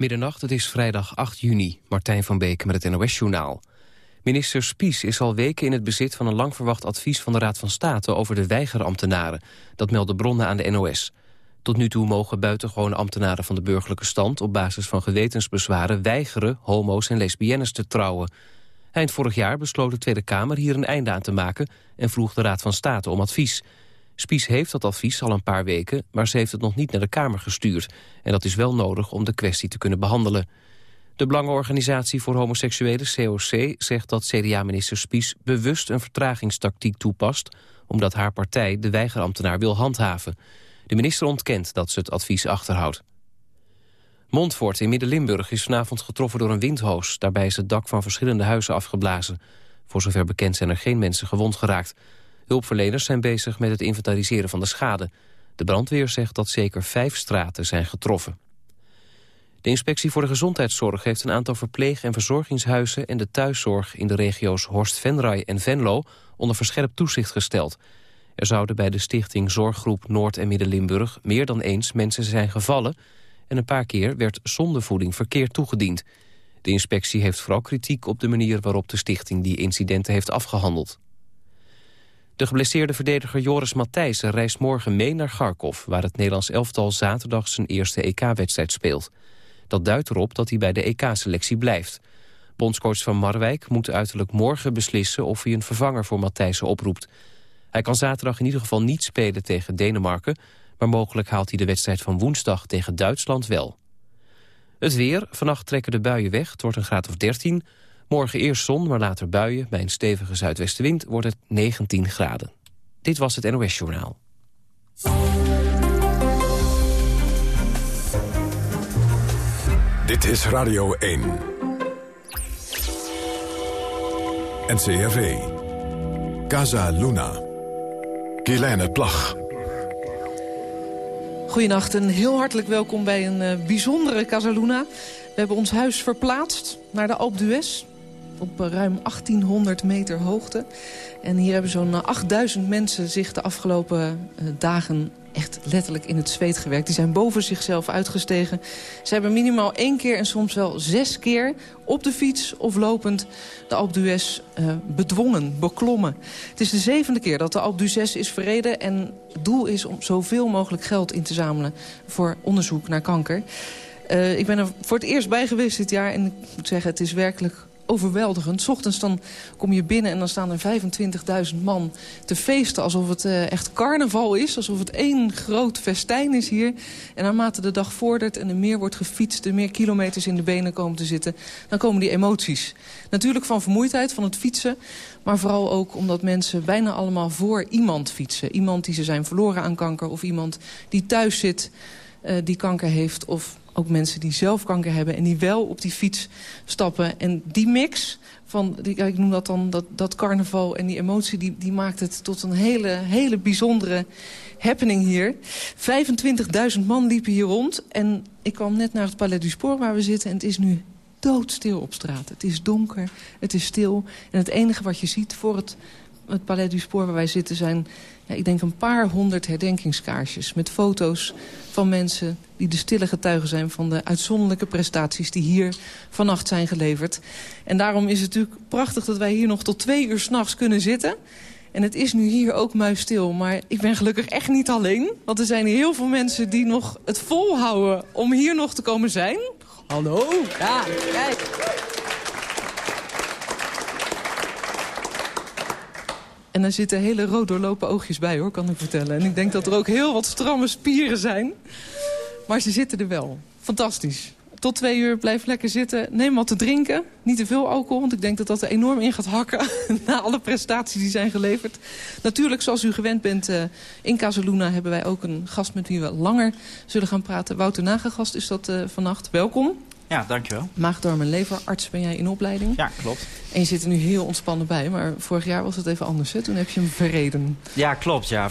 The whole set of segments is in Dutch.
Middernacht, het is vrijdag 8 juni. Martijn van Beek met het NOS-journaal. Minister Spies is al weken in het bezit van een lang verwacht advies van de Raad van State over de weigerambtenaren. Dat melden bronnen aan de NOS. Tot nu toe mogen buitengewone ambtenaren van de burgerlijke stand op basis van gewetensbezwaren weigeren homo's en lesbiennes te trouwen. Eind vorig jaar besloot de Tweede Kamer hier een einde aan te maken en vroeg de Raad van State om advies. Spies heeft dat advies al een paar weken, maar ze heeft het nog niet naar de Kamer gestuurd. En dat is wel nodig om de kwestie te kunnen behandelen. De Belangenorganisatie voor Homoseksuelen, COC, zegt dat CDA-minister Spies bewust een vertragingstactiek toepast, omdat haar partij de weigerambtenaar wil handhaven. De minister ontkent dat ze het advies achterhoudt. Montfort in Midden-Limburg is vanavond getroffen door een windhoos. Daarbij is het dak van verschillende huizen afgeblazen. Voor zover bekend zijn er geen mensen gewond geraakt. Hulpverleners zijn bezig met het inventariseren van de schade. De brandweer zegt dat zeker vijf straten zijn getroffen. De inspectie voor de gezondheidszorg heeft een aantal verpleeg- en verzorgingshuizen en de thuiszorg in de regio's Horst-Venray en Venlo onder verscherpt toezicht gesteld. Er zouden bij de stichting Zorggroep Noord- en Midden-Limburg meer dan eens mensen zijn gevallen en een paar keer werd zondevoeding verkeerd toegediend. De inspectie heeft vooral kritiek op de manier waarop de stichting die incidenten heeft afgehandeld. De geblesseerde verdediger Joris Matthijssen reist morgen mee naar Kharkov... waar het Nederlands elftal zaterdag zijn eerste EK-wedstrijd speelt. Dat duidt erop dat hij bij de EK-selectie blijft. Bondscoach van Marwijk moet uiterlijk morgen beslissen... of hij een vervanger voor Matthijssen oproept. Hij kan zaterdag in ieder geval niet spelen tegen Denemarken... maar mogelijk haalt hij de wedstrijd van woensdag tegen Duitsland wel. Het weer. Vannacht trekken de buien weg. Het wordt een graad of 13. Morgen eerst zon, maar later buien. Bij een stevige zuidwestenwind wordt het 19 graden. Dit was het NOS Journaal. Dit is Radio 1. NCRV. Casa Luna. Kielijne Plag. Goedenacht en heel hartelijk welkom bij een uh, bijzondere Casaluna. We hebben ons huis verplaatst naar de Alpe d'Huez op ruim 1800 meter hoogte. En hier hebben zo'n 8000 mensen zich de afgelopen uh, dagen echt letterlijk in het zweet gewerkt. Die zijn boven zichzelf uitgestegen. Ze hebben minimaal één keer en soms wel zes keer op de fiets of lopend de Alpe d'Huez bedwongen, beklommen. Het is de zevende keer dat de Alpe d'Huez is verreden... en het doel is om zoveel mogelijk geld in te zamelen voor onderzoek naar kanker. Ik ben er voor het eerst bij geweest dit jaar en ik moet zeggen, het is werkelijk overweldigend. S ochtends dan kom je binnen en dan staan er 25.000 man te feesten... alsof het uh, echt carnaval is, alsof het één groot festijn is hier. En naarmate de dag vordert en er meer wordt gefietst... er meer kilometers in de benen komen te zitten... dan komen die emoties. Natuurlijk van vermoeidheid, van het fietsen... maar vooral ook omdat mensen bijna allemaal voor iemand fietsen. Iemand die ze zijn verloren aan kanker of iemand die thuis zit... Uh, die kanker heeft of ook mensen die zelf kanker hebben... en die wel op die fiets stappen. En die mix van, die, ik noem dat dan, dat, dat carnaval en die emotie... Die, die maakt het tot een hele, hele bijzondere happening hier. 25.000 man liepen hier rond. En ik kwam net naar het Palais du Sport waar we zitten... en het is nu doodstil op straat. Het is donker, het is stil. En het enige wat je ziet voor het, het Palais du Sport waar wij zitten... zijn ja, ik denk een paar honderd herdenkingskaarsjes... met foto's van mensen die de stille getuigen zijn... van de uitzonderlijke prestaties die hier vannacht zijn geleverd. En daarom is het natuurlijk prachtig dat wij hier nog tot twee uur s'nachts kunnen zitten... En het is nu hier ook muisstil, maar ik ben gelukkig echt niet alleen. Want er zijn heel veel mensen die nog het volhouden om hier nog te komen zijn. Hallo. Ja, kijk. En daar zitten hele rood doorlopen oogjes bij, hoor, kan ik vertellen. En ik denk dat er ook heel wat stramme spieren zijn. Maar ze zitten er wel. Fantastisch. Tot twee uur, blijf lekker zitten. Neem wat te drinken. Niet te veel alcohol, want ik denk dat dat er enorm in gaat hakken... na alle prestaties die zijn geleverd. Natuurlijk, zoals u gewend bent, uh, in Casaluna hebben wij ook een gast... met wie we langer zullen gaan praten. Wouter Nagegast is dat uh, vannacht. Welkom. Ja, dankjewel. Maagdarm en leverarts ben jij in opleiding. Ja, klopt. En je zit er nu heel ontspannen bij. Maar vorig jaar was het even anders, hè? Toen heb je hem verreden. Ja, klopt, ja.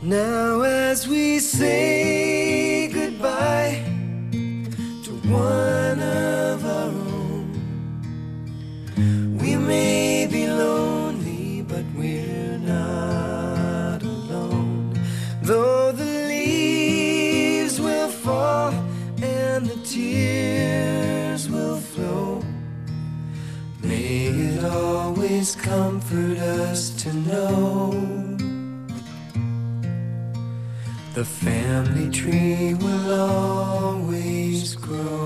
Now, as we say goodbye The family tree will always grow.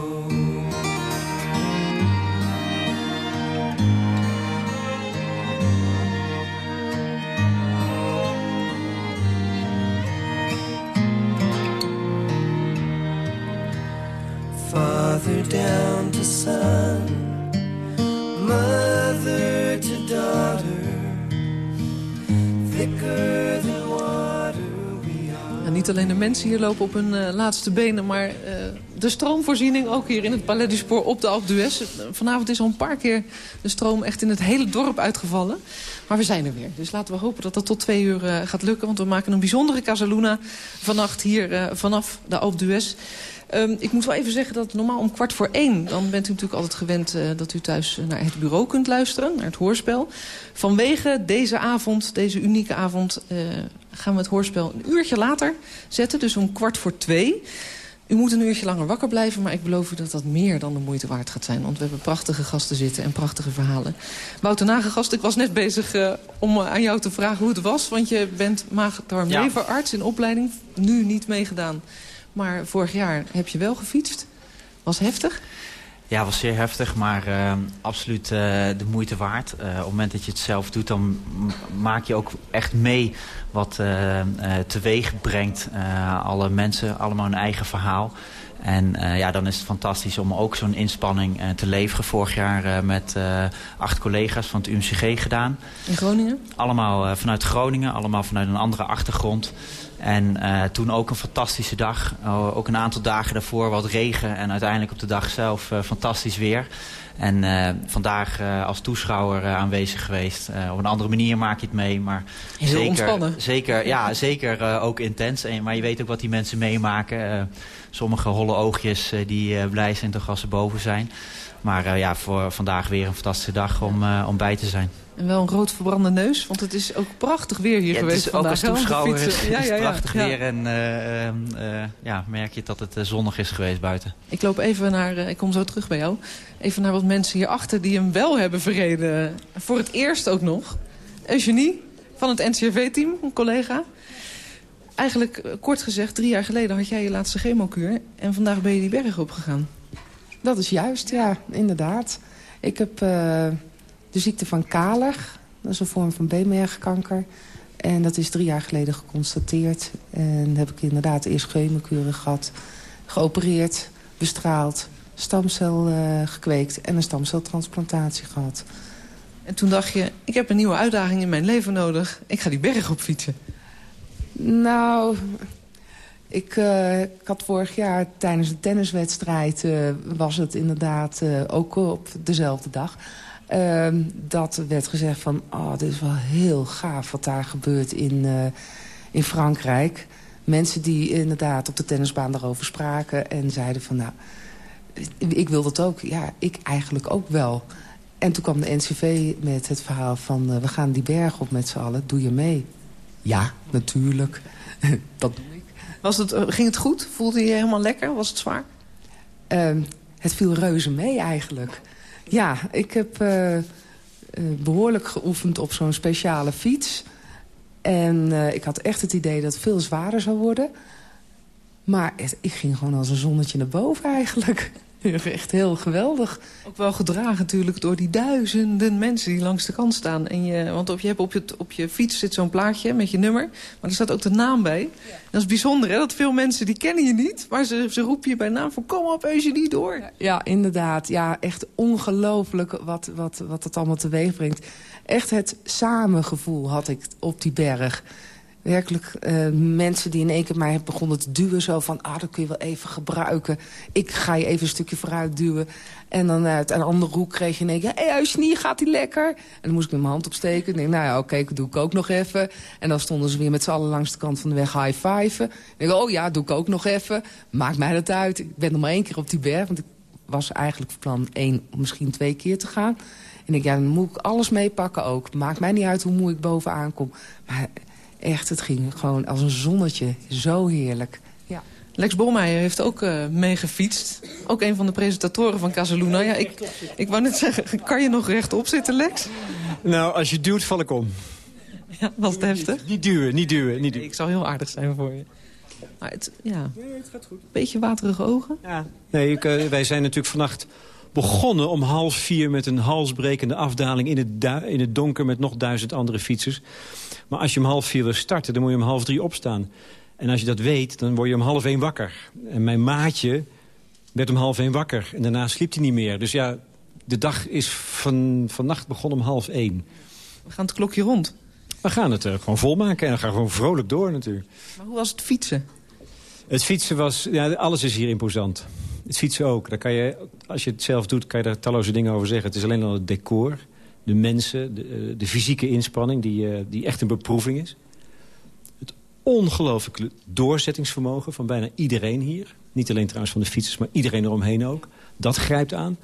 Niet alleen de mensen hier lopen op hun eh, laatste benen... maar eh, de stroomvoorziening ook hier in het Palais du Sport op de Alpe d'Huez. Vanavond is al een paar keer de stroom echt in het hele dorp uitgevallen. Maar we zijn er weer. Dus laten we hopen dat dat tot twee uur eh, gaat lukken. Want we maken een bijzondere Casaluna vannacht hier vanaf de Alpe d'Huez. Ehm, ik moet wel even zeggen dat normaal om kwart voor één... dan bent u natuurlijk altijd gewend dat u thuis naar het bureau kunt luisteren, naar het hoorspel. Vanwege deze avond, deze unieke avond... gaan we het hoorspel een uurtje later zetten, dus om kwart voor twee... U moet een uurtje langer wakker blijven, maar ik beloof u dat dat meer dan de moeite waard gaat zijn. Want we hebben prachtige gasten zitten en prachtige verhalen. Wouter Nagegast, ik was net bezig uh, om aan jou te vragen hoe het was. Want je bent maag-darm-leverarts in opleiding, nu niet meegedaan. Maar vorig jaar heb je wel gefietst. Was heftig? Ja, was zeer heftig, maar uh, absoluut uh, de moeite waard. Uh, op het moment dat je het zelf doet, dan maak je ook echt mee wat teweeg brengt. alle mensen, allemaal een eigen verhaal. En ja, dan is het fantastisch om ook zo'n inspanning te leveren. Vorig jaar met acht collega's van het UMCG gedaan. In Groningen? Allemaal vanuit Groningen, allemaal vanuit een andere achtergrond. En uh, toen ook een fantastische dag. Uh, ook een aantal dagen daarvoor wat regen. En uiteindelijk op de dag zelf uh, fantastisch weer. En vandaag als toeschouwer aanwezig geweest. op een andere manier maak je het mee. Maar Heel zeker, ontspannen. Zeker, ja, zeker ook intens. En, maar je weet ook wat die mensen meemaken. sommige holle oogjes die blij zijn toch als ze boven zijn. Maar ja, voor vandaag weer een fantastische dag om, om bij te zijn. En wel een rood verbrande neus, want het is ook prachtig weer hier ja, geweest het is ook als toeschouwer is, ja, is ja, prachtig weer. En uh, uh, ja, merk je dat het zonnig is geweest buiten. Ik loop even naar, ik kom zo terug bij jou, even naar wat mensen hierachter die hem wel hebben verreden. Voor het eerst ook nog. Eugenie van het NCRV-team, een collega. Eigenlijk, kort gezegd, drie jaar geleden had jij je laatste chemokuur. En vandaag ben je die berg opgegaan. Dat is juist, ja, inderdaad. Ik heb... De ziekte van Kalig. Dat is een vorm van beenmergkanker. En dat is drie jaar geleden geconstateerd. En heb ik inderdaad eerst chemokuren gehad. Geopereerd, bestraald, stamcel uh, gekweekt en een stamceltransplantatie gehad. En toen dacht je, ik heb een nieuwe uitdaging in mijn leven nodig. Ik ga die berg op fietsen. Nou, ik, uh, ik, had vorig jaar tijdens een tenniswedstrijd... Uh, was het inderdaad ook op dezelfde dag... Uh, dat werd gezegd van, oh, dit is wel heel gaaf wat daar gebeurt in, uh, in Frankrijk. Mensen die inderdaad op de tennisbaan daarover spraken en zeiden van, nou, ik wil dat ook. Ja, ik eigenlijk ook wel. En toen kwam de NCV met het verhaal van, uh, we gaan die berg op met z'n allen, doe je mee? Ja, natuurlijk. dat doe ik. Was het, ging het goed? Voelde je je helemaal lekker? Was het zwaar? Ehm, het viel reuze mee eigenlijk. Ja, ik heb uh, uh, behoorlijk geoefend op zo'n speciale fiets. En uh, ik had echt het idee dat het veel zwaarder zou worden. Maar ik ging gewoon als een zonnetje naar boven eigenlijk. Echt heel geweldig. Ook wel gedragen natuurlijk door die duizenden mensen die langs de kant staan. En je, want op je, hebt op, je, op je fiets zit zo'n plaatje met je nummer. Maar er staat ook de naam bij. Dat is bijzonder hè, dat veel mensen die kennen je niet. Maar ze, ze roepen je bij naam van kom op niet door. Ja, ja, inderdaad. Ja, echt ongelooflijk wat, wat, wat het allemaal teweeg brengt. Echt het samengevoel had ik op die berg werkelijk uh, mensen die in één keer mij begonnen te duwen. Zo van, ah, dat kun je wel even gebruiken. Ik ga je even een stukje vooruit duwen. En dan uit een andere hoek kreeg je in één keer... hé, hey, niet, gaat die lekker? En dan moest ik met mijn hand opsteken. Ik denk, nou ja, oké, okay, doe ik ook nog even. En dan stonden ze weer met z'n allen langs de kant van de weg high-fiven. Ik denk, oh ja, doe ik ook nog even. Maakt mij dat uit. Ik ben nog maar één keer op die berg. Want ik was eigenlijk van plan één, misschien twee keer te gaan. En ik ja, dan moet ik alles meepakken ook. Maakt mij niet uit hoe moe ik bovenaan kom. Maar echt, het ging gewoon als een zonnetje. Zo heerlijk. Ja. Lex Bolmeijer heeft ook uh, meegefietst. Ook een van de presentatoren van Casaluna. Ja, ik, ik wou net zeggen, kan je nog rechtop zitten, Lex? Nou, als je duwt, val ik om. Ja, was het heftig? Niet, duwen, niet duwen, niet duwen. Ik zal heel aardig zijn voor je. Maar het, ja, het gaat goed. Beetje waterige ogen? Ja. Nee, ik, uh, wij zijn natuurlijk vannacht begonnen om half vier met een halsbrekende afdaling in het, in het donker met nog duizend andere fietsers. Maar als je om half vier wil starten, dan moet je om half drie opstaan. En als je dat weet, dan word je om half één wakker. En mijn maatje werd om half één wakker. En daarna sliep hij niet meer. Dus ja, de dag is van, vannacht begonnen om half één. We gaan het klokje rond. We gaan het uh, gewoon volmaken en dan gaan we gewoon vrolijk door natuurlijk. Maar hoe was het fietsen? Het fietsen was... Ja, alles is hier imposant. Het fietsen ook. Daar kan je, als je het zelf doet, kan je daar talloze dingen over zeggen. Het is alleen al het decor, de mensen, de, eh, de fysieke inspanning... Die, eh, die echt een beproeving is. Het ongelooflijke doorzettingsvermogen van bijna iedereen hier. Niet alleen trouwens van de fietsers, maar iedereen eromheen ook. Dat grijpt aan.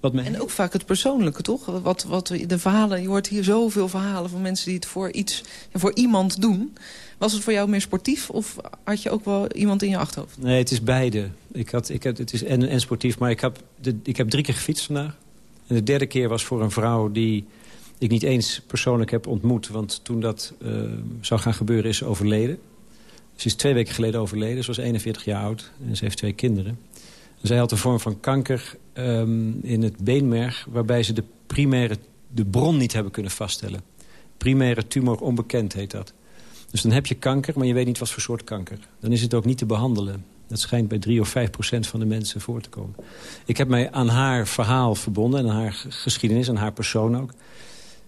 Wat En ook vaak het persoonlijke, toch? Wat, wat de verhalen, je hoort hier zoveel verhalen van mensen die het voor iets, voor iemand doen. Was het voor jou meer sportief of had je ook wel iemand in je achterhoofd? Nee, het is beide. Ik had, ik het is en, en sportief, maar ik heb, de, ik heb drie keer gefietst vandaag. En de derde keer was voor een vrouw die ik niet eens persoonlijk heb ontmoet. Want toen dat uh, zou gaan gebeuren is ze overleden. Ze is twee weken geleden overleden. Ze was 41 jaar oud en ze heeft twee kinderen. En zij had een vorm van kanker um, in het beenmerg... waarbij ze de primaire de bron niet hebben kunnen vaststellen. Primaire tumor onbekend heet dat. Dus dan heb je kanker, maar je weet niet wat voor soort kanker. Dan is het ook niet te behandelen. Dat schijnt bij 3 of 5 procent van de mensen voor te komen. Ik heb mij aan haar verhaal verbonden en aan haar geschiedenis, aan haar persoon ook.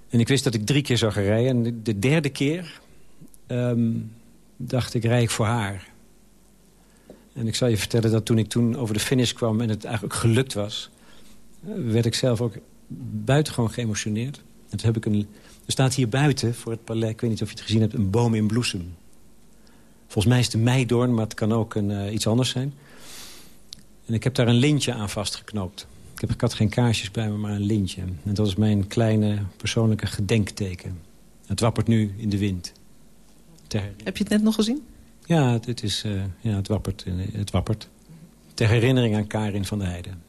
En ik wist dat ik drie keer zou gaan rijden. En de derde keer um, dacht ik, rij ik voor haar. En ik zal je vertellen dat toen ik toen over de finish kwam... en het eigenlijk gelukt was... Eh, werd ik zelf ook buitengewoon geëmotioneerd. En toen heb ik een er staat hier buiten, voor het palais, ik weet niet of je het gezien hebt... een boom in bloesem. Volgens mij is het een meidoorn, maar het kan ook een, uh, iets anders zijn. En ik heb daar een lintje aan vastgeknoopt. Ik, heb, ik had geen kaarsjes bij me, maar een lintje. En dat is mijn kleine persoonlijke gedenkteken. Het wappert nu in de wind. Heb je het net nog gezien? Ja, het, is, uh, ja, het, wappert, het wappert. Ter herinnering aan Karin van der Heijden.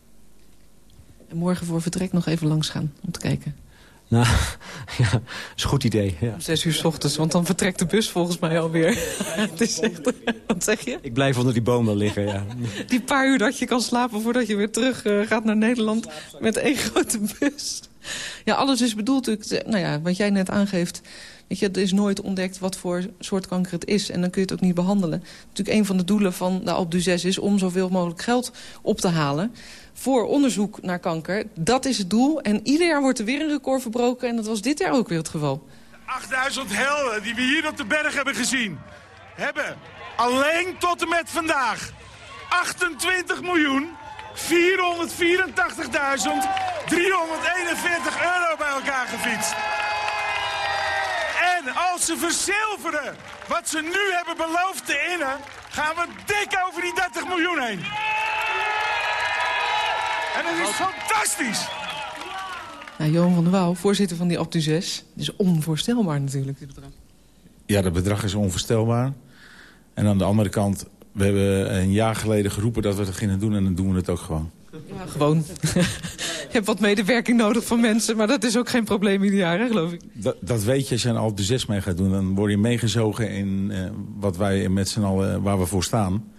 En morgen voor vertrek nog even langs gaan om te kijken. Nou, ja, dat is een goed idee. Ja. Om zes uur s ochtends, want dan vertrekt de bus volgens mij alweer. het is echt, wat zeg je? Ik blijf onder die boom liggen, ja. Die paar uur dat je kan slapen voordat je weer terug uh, gaat naar Nederland met één grote bus. Ja, alles is bedoeld nou ja, wat jij net aangeeft... Weet je, het is nooit ontdekt wat voor soort kanker het is. En dan kun je het ook niet behandelen. Natuurlijk een van de doelen van de Alp 6 is om zoveel mogelijk geld op te halen voor onderzoek naar kanker. Dat is het doel. En ieder jaar wordt er weer een record verbroken. En dat was dit jaar ook weer het geval. De 8000 helden die we hier op de berg hebben gezien... hebben alleen tot en met vandaag 28 miljoen 484.341 euro bij elkaar gefietst. En als ze verzilveren wat ze nu hebben beloofd te innen... gaan we dik over die 30 miljoen heen. En dat is fantastisch. Nou, Johan van der Wouw, voorzitter van die Optu 6. Dat is onvoorstelbaar natuurlijk, dit bedrag. Ja, dat bedrag is onvoorstelbaar. En aan de andere kant, we hebben een jaar geleden geroepen dat we het gingen doen... en dan doen we het ook gewoon. Ja, gewoon. je hebt wat medewerking nodig van mensen, maar dat is ook geen probleem ieder jaar, hè, geloof ik. Dat, dat weet je als je een Alpe 6 mee gaat doen. Dan word je meegezogen in uh, wat wij met z'n allen, waar we voor staan.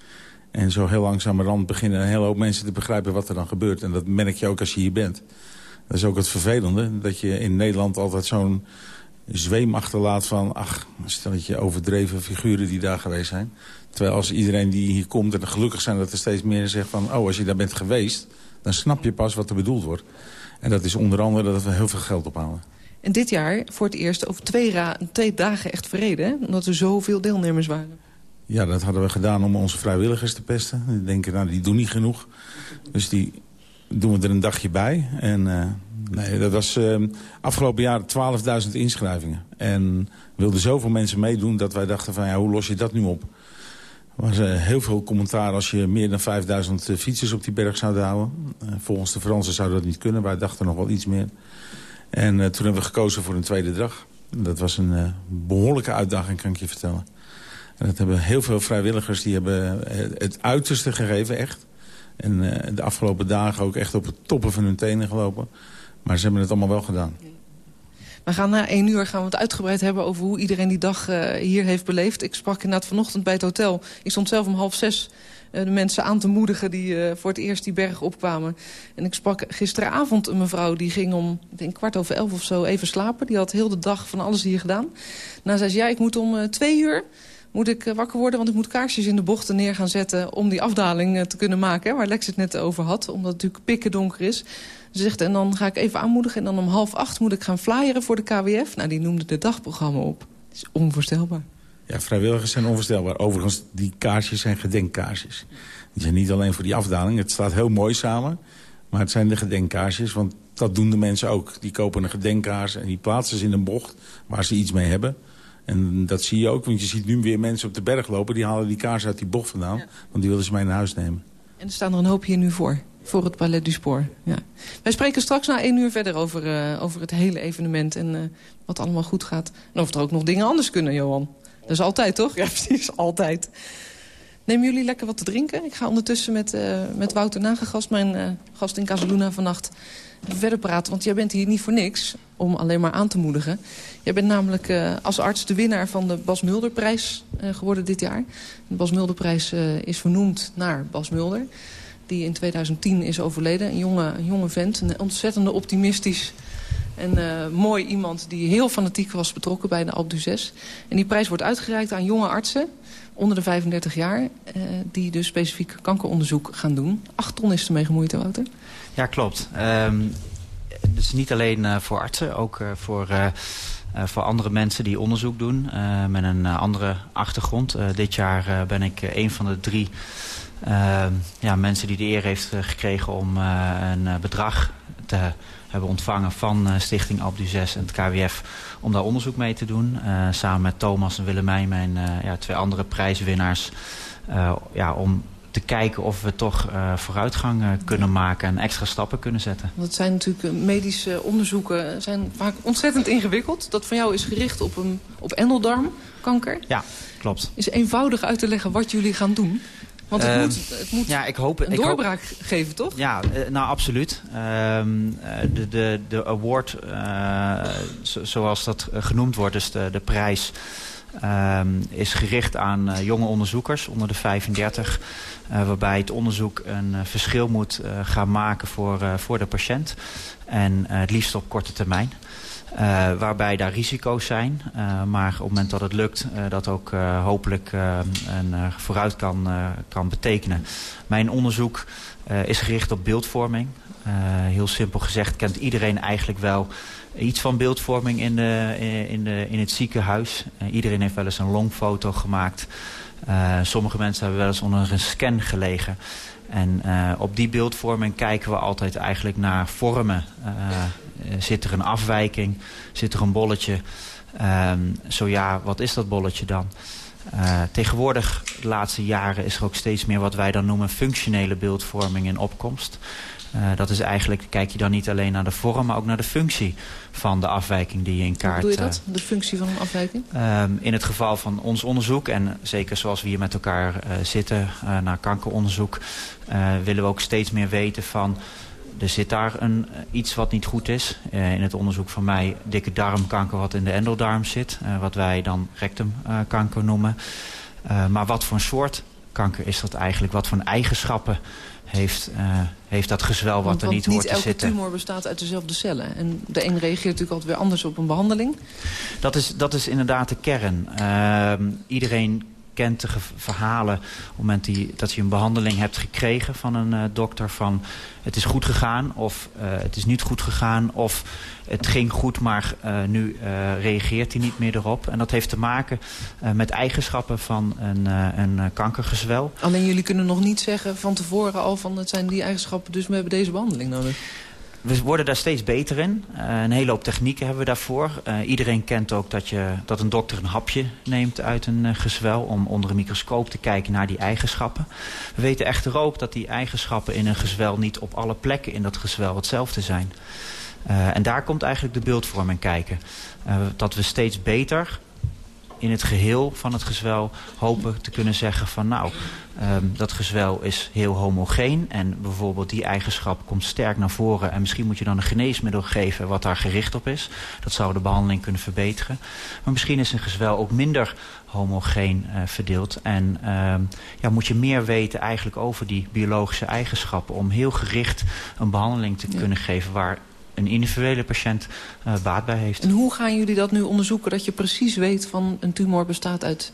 En zo heel langzamerhand beginnen een hele hoop mensen te begrijpen wat er dan gebeurt. En dat merk je ook als je hier bent. Dat is ook het vervelende, dat je in Nederland altijd zo'n zweem achterlaat van... ach, je overdreven figuren die daar geweest zijn. Terwijl als iedereen die hier komt en gelukkig zijn dat er steeds meer zegt van... oh, als je daar bent geweest, dan snap je pas wat er bedoeld wordt. En dat is onder andere dat we heel veel geld ophalen. En dit jaar voor het eerst over twee, twee dagen echt verreden, hè? omdat er zoveel deelnemers waren. Ja, dat hadden we gedaan om onze vrijwilligers te pesten. Die denken, nou, die doen niet genoeg. Dus die doen we er een dagje bij. En uh, nee, dat was uh, afgelopen jaar 12.000 inschrijvingen. En wilden zoveel mensen meedoen dat wij dachten van, ja, hoe los je dat nu op? Er was uh, heel veel commentaar als je meer dan 5000 fietsers op die berg zou houden. volgens de Fransen zou dat niet kunnen. Wij dachten nog wel iets meer. En toen hebben we gekozen voor een tweede dag. Dat was een behoorlijke uitdaging, kan ik je vertellen. En dat hebben heel veel vrijwilligers, die hebben het uiterste gegeven, echt. En de afgelopen dagen ook echt op het toppen van hun tenen gelopen. Maar ze hebben het allemaal wel gedaan. We gaan na één uur gaan we het uitgebreid hebben over hoe iedereen die dag uh, hier heeft beleefd. Ik sprak inderdaad vanochtend bij het hotel. Ik stond zelf om half zes uh, de mensen aan te moedigen die uh, voor het eerst die berg opkwamen. En ik sprak gisteravond een mevrouw die ging om denk, kwart over elf of zo even slapen. Die had heel de dag van alles hier gedaan. Nou zei ze, ja, ik moet om twee uur moet ik eh, wakker worden, want ik moet kaarsjes in de bochten neer gaan zetten... om die afdaling eh, te kunnen maken, waar Lex het net over had. Omdat het natuurlijk pikken donker is. Ze zegt, en dan ga ik even aanmoedigen... en dan om half acht moet ik gaan flyeren voor de KWF. Nou, die noemde het dagprogramma op. Dat is onvoorstelbaar. Ja, vrijwilligers zijn onvoorstelbaar. Overigens, die kaarsjes zijn gedenkkaarsjes. Die zijn niet alleen voor die afdaling. Het staat heel mooi samen. Maar het zijn de gedenkkaarsjes, want dat doen de mensen ook. Die kopen een gedenkkaars en die plaatsen ze in een bocht... waar ze iets mee hebben... En dat zie je ook, want je ziet nu weer mensen op de berg lopen... die halen die kaars uit die bocht vandaan, want die willen ze mee naar huis nemen. En er staan er een hoop hier nu voor, voor het Palais du Spoor. Ja. Wij spreken straks na één uur verder over, uh, over het hele evenement... en uh, wat allemaal goed gaat. En of er ook nog dingen anders kunnen, Johan. Dat is altijd, toch? Ja, precies, altijd. Nemen jullie lekker wat te drinken? Ik ga ondertussen met, uh, met Wouter Nagegast, mijn gast in Casaluna vannacht verder praten. Want jij bent hier niet voor niks, om alleen maar aan te moedigen. Jij bent namelijk als arts de winnaar van de Bas Mulderprijs geworden dit jaar. De Bas Mulderprijs is vernoemd naar Bas Mulder. Die in 2010 is overleden. Een jonge, een jonge vent, een ontzettende optimistisch en mooi iemand die heel fanatiek was betrokken bij de Alpe d'Huez. En die prijs wordt uitgereikt aan jonge artsen onder de 35 jaar... die dus specifiek kankeronderzoek gaan doen. Acht ton is ermee gemoeid, Wouter. Ja, klopt. Um, dus niet alleen uh, voor artsen, ook voor, voor andere mensen die onderzoek doen met een andere achtergrond. dit jaar ben ik een van de drie ja, mensen die de eer heeft gekregen om een bedrag te hebben ontvangen van Stichting Abdu 6 en het KWF om daar onderzoek mee te doen. samen met Thomas en Willemijn, mijn ja, twee andere prijswinnaars, ja, om te kijken of we toch uh, vooruitgang uh, kunnen maken en extra stappen kunnen zetten. Dat zijn natuurlijk medische onderzoeken zijn vaak ontzettend ingewikkeld. Dat van jou is gericht op, een, op endeldarmkanker. Ja, klopt. Is eenvoudig uit te leggen wat jullie gaan doen? Want het, moet, het moet ja, ik hoop, een doorbraak hoop, geven, toch? Ja, nou absoluut. Um, de, de, de award, zo, zoals dat genoemd wordt, dus de, de prijs... Um, is gericht aan uh, jonge onderzoekers onder de 35. Uh, waarbij het onderzoek een uh, verschil moet gaan maken voor, voor de patiënt. En het liefst op korte termijn. Waarbij daar risico's zijn. maar op het moment dat het lukt, dat ook hopelijk een vooruit kan, kan betekenen. Mijn onderzoek is gericht op beeldvorming. heel simpel gezegd kent iedereen eigenlijk wel iets van beeldvorming in, de, in, de, in het ziekenhuis. Iedereen heeft wel eens een longfoto gemaakt. Sommige mensen hebben wel eens onder een scan gelegen. En op die beeldvorming kijken we altijd eigenlijk naar vormen. Zit er een afwijking? Zit er een bolletje? Um, zo ja, wat is dat bolletje dan? Uh, tegenwoordig, de laatste jaren, is er ook steeds meer wat wij dan noemen functionele beeldvorming in opkomst. Uh, dat is eigenlijk, kijk je dan niet alleen naar de vorm, maar ook naar de functie van de afwijking die je in kaart... Hoe doe je dat, de functie van een afwijking? Uh, in het geval van ons onderzoek, en zeker zoals we hier met elkaar zitten naar kankeronderzoek... willen we ook steeds meer weten van... Er zit daar een, iets wat niet goed is. in het onderzoek van mij dikke darmkanker wat in de endeldarm zit. wat wij dan rectumkanker noemen. maar wat voor een soort kanker is dat eigenlijk? Wat voor eigenschappen heeft, heeft dat gezwel wat er niet hoort te elke zitten? tumor bestaat uit dezelfde cellen. En de een reageert natuurlijk altijd weer anders op een behandeling. Dat is, dat is inderdaad de kern. Uh, iedereen kent de verhalen op het moment die, dat je een behandeling hebt gekregen van een uh, dokter van het is goed gegaan of uh, het is niet goed gegaan of het ging goed maar uh, nu reageert hij niet meer erop. En dat heeft te maken met eigenschappen van een, een kankergezwel. Alleen jullie kunnen nog niet zeggen van tevoren al van het zijn die eigenschappen dus we hebben deze behandeling nodig. We worden daar steeds beter in. Uh, een hele hoop technieken hebben we daarvoor. Uh, iedereen kent ook dat, je, dat een dokter een hapje neemt uit een uh, gezwel... om onder een microscoop te kijken naar die eigenschappen. We weten echter ook dat die eigenschappen in een gezwel... niet op alle plekken in dat gezwel hetzelfde zijn. en daar komt eigenlijk de beeldvorming kijken. dat we steeds beter in het geheel van het gezwel hopen te kunnen zeggen van nou, um, dat gezwel is heel homogeen en bijvoorbeeld die eigenschap komt sterk naar voren en misschien moet je dan een geneesmiddel geven wat daar gericht op is. Dat zou de behandeling kunnen verbeteren. Maar misschien is een gezwel ook minder homogeen uh, verdeeld en um, ja, moet je meer weten eigenlijk over die biologische eigenschappen om heel gericht een behandeling te ja. kunnen geven waar een individuele patiënt uh, baat bij heeft. En hoe gaan jullie dat nu onderzoeken dat je precies weet van een tumor bestaat uit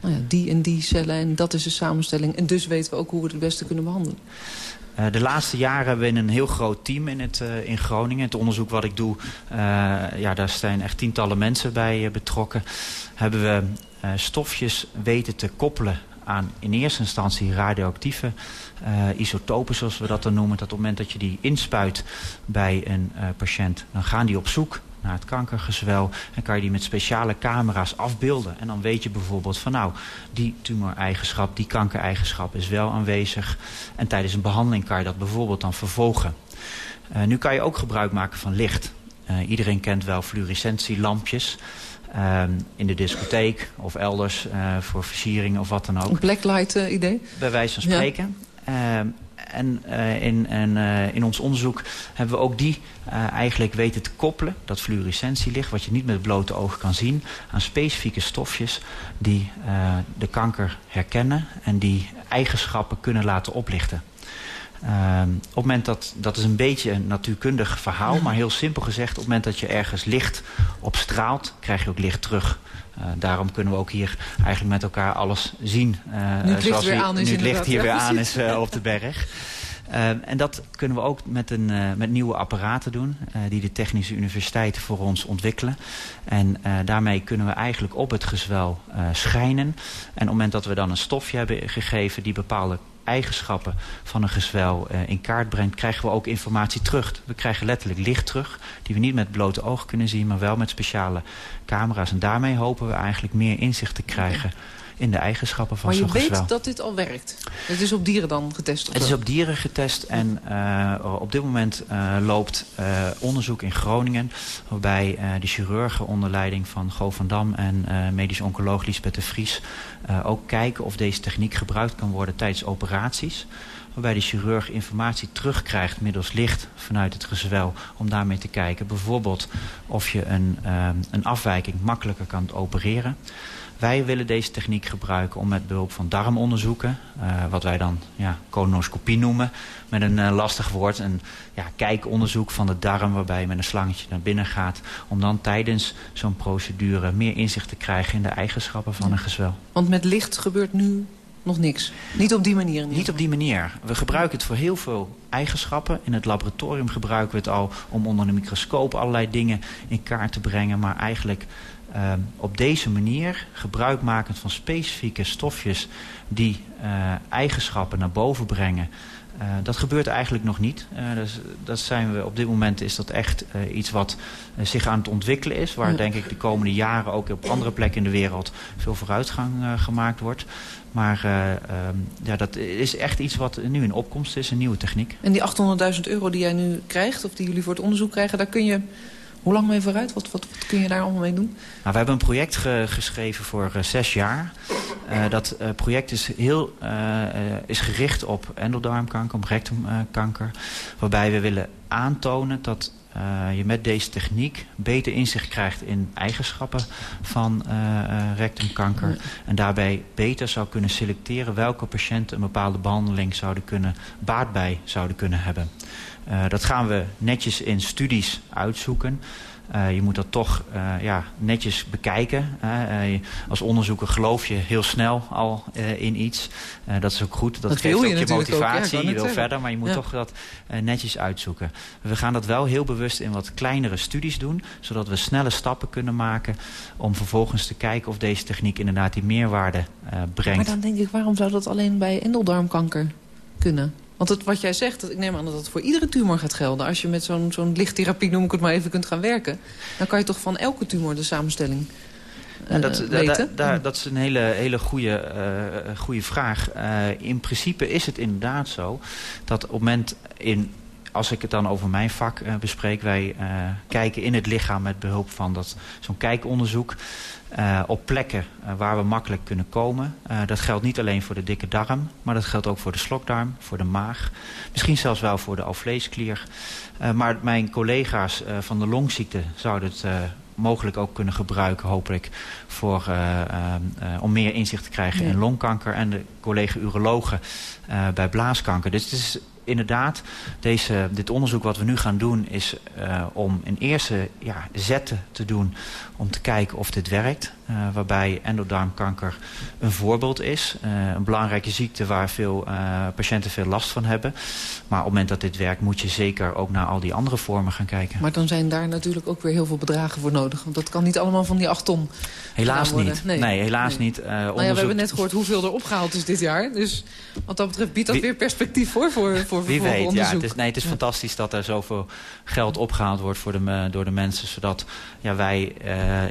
nou ja, die en die cellen en dat is de samenstelling. En dus weten we ook hoe we het het beste kunnen behandelen. Uh, de laatste jaren hebben we een heel groot team in, het, uh, in Groningen. Het onderzoek wat ik doe, uh, ja, daar zijn echt tientallen mensen bij betrokken. Hebben we stofjes weten te koppelen aan in eerste instantie radioactieve uh, isotopen, zoals we dat dan noemen. Dat op het moment dat je die inspuit bij een uh, patiënt, dan gaan die op zoek naar het kankergezwel. En kan je die met speciale camera's afbeelden. En dan weet je bijvoorbeeld van nou, die tumoreigenschap, die kankereigenschap is wel aanwezig. En tijdens een behandeling kan je dat bijvoorbeeld dan vervolgen. Uh, nu kan je ook gebruik maken van licht. iedereen kent wel fluorescentielampjes. Uh, in de discotheek of elders uh, voor versiering of wat dan ook. Een blacklight uh, idee? Bij wijze van spreken. Ja. en in, en, in ons onderzoek hebben we ook die eigenlijk weten te koppelen. Dat fluorescentielicht, wat je niet met het blote oog kan zien. Aan specifieke stofjes die de kanker herkennen. En die eigenschappen kunnen laten oplichten. Uh, op het moment dat, dat is een beetje een natuurkundig verhaal, maar heel simpel gezegd, op het moment dat je ergens licht op straalt, krijg je ook licht terug. Uh, daarom kunnen we ook hier eigenlijk met elkaar alles zien. Uh, nu het licht, weer we, aan is nu het licht hier weer aan is uh, op de berg. Uh, en dat kunnen we ook met, een, met nieuwe apparaten doen... Die de technische universiteiten voor ons ontwikkelen. En daarmee kunnen we eigenlijk op het gezwel schijnen. En op het moment dat we dan een stofje hebben gegeven... die bepaalde eigenschappen van een gezwel uh, in kaart brengt... krijgen we ook informatie terug. We krijgen letterlijk licht terug... die we niet met blote ogen kunnen zien... maar wel met speciale camera's. En daarmee hopen we eigenlijk meer inzicht te krijgen... in de eigenschappen van zo'n gezwel. Maar je weet dat dit al werkt? Het is op dieren dan getest? Het is op dieren getest en uh, op dit moment uh, loopt uh, onderzoek in Groningen... waarbij de chirurgen onder leiding van Go van Dam en medisch oncoloog Lisbeth de Vries... ook kijken of deze techniek gebruikt kan worden tijdens operaties waarbij de chirurg informatie terugkrijgt middels licht vanuit het gezwel... om daarmee te kijken bijvoorbeeld of je een, een afwijking makkelijker kan opereren... Wij willen deze techniek gebruiken om met behulp van darmonderzoeken... Uh, wat wij dan ja, colonoscopie noemen, met een uh, lastig woord... een ja, kijkonderzoek van de darm waarbij je met een slangetje naar binnen gaat... om dan tijdens zo'n procedure meer inzicht te krijgen in de eigenschappen van ja. een gezwel. Want met licht gebeurt nu nog niks? Niet op die manier? Niet op die manier. We gebruiken het voor heel veel eigenschappen. In het laboratorium gebruiken we het al om onder een microscoop allerlei dingen in kaart te brengen. Maar eigenlijk uh, op deze manier, gebruikmakend van specifieke stofjes die uh, eigenschappen naar boven brengen. Uh, dat gebeurt eigenlijk nog niet. Dus, dat zijn we, op dit moment is dat echt iets wat zich aan het ontwikkelen is. Waar ja. denk ik de komende jaren ook op andere plekken in de wereld veel vooruitgang gemaakt wordt. Maar um, ja, dat is echt iets wat nu in opkomst is, een nieuwe techniek. En die 800.000 euro die jij nu krijgt, of die jullie voor het onderzoek krijgen, daar kun je hoe lang mee vooruit? Wat, wat, kun je daar allemaal mee doen? Nou, we hebben een project ge geschreven voor uh, zes jaar. Uh, dat uh, project is, heel, is gericht op endodarmkanker, op rectumkanker. waarbij we willen aantonen dat uh, je met deze techniek beter inzicht krijgt in eigenschappen van uh, uh, rectumkanker. En daarbij beter zou kunnen selecteren welke patiënten een bepaalde behandeling zouden kunnen, baat bij zouden kunnen hebben. dat gaan we netjes in studies uitzoeken. Uh, je moet dat toch uh, ja, netjes bekijken. Uh, als onderzoeker geloof je heel snel al in iets. dat is ook goed. Dat, dat geeft ook je, je motivatie. Ook, ja, je wil zeggen. verder, maar je moet ja. toch dat netjes uitzoeken. We gaan dat wel heel bewust in wat kleinere studies doen. Zodat we snelle stappen kunnen maken. Om vervolgens te kijken of deze techniek inderdaad die meerwaarde brengt. Maar dan denk ik, waarom zou dat alleen bij endeldarmkanker kunnen? Want het, wat jij zegt, ik neem aan dat dat voor iedere tumor gaat gelden. Als je met zo'n zo'n lichttherapie, noem ik het maar even, kunt gaan werken... dan kan je toch van elke tumor de samenstelling uh, dat, weten? Da, da, dat is een hele, hele goede, uh, goede vraag. Uh, in principe is het inderdaad zo dat op het moment... in als ik het dan over mijn vak bespreek... wij kijken in het lichaam met behulp van zo'n kijkonderzoek... Uh, op plekken uh, waar we makkelijk kunnen komen. Uh, dat geldt niet alleen voor de dikke darm, maar dat geldt ook voor de slokdarm, voor de maag. Misschien zelfs wel voor de alvleesklier. maar mijn collega's van de longziekte zouden het mogelijk ook kunnen gebruiken, hoop ik, voor, om meer inzicht te krijgen ja. in longkanker. En de collega-urologen bij blaaskanker. Dus het is inderdaad, deze, dit onderzoek wat we nu gaan doen... is uh, om een eerste ja, zetten te doen om te kijken of dit werkt. Uh, waarbij endodarmkanker een voorbeeld is. Uh, een belangrijke ziekte waar veel patiënten veel last van hebben. Maar op het moment dat dit werkt moet je zeker ook naar al die andere vormen gaan kijken. Maar dan zijn daar natuurlijk ook weer heel veel bedragen voor nodig. Want dat kan niet allemaal van die 8 ton Helaas niet. Nee, nee helaas nee. niet. Nou ja, we hebben net gehoord hoeveel er opgehaald is dit jaar. Dus wat dat betreft biedt dat Wie, weer perspectief voor, voor, voor Wie weet, onderzoek. ja. Het is, nee, het is ja. fantastisch dat er zoveel geld opgehaald wordt voor de, door de mensen. Zodat ja, wij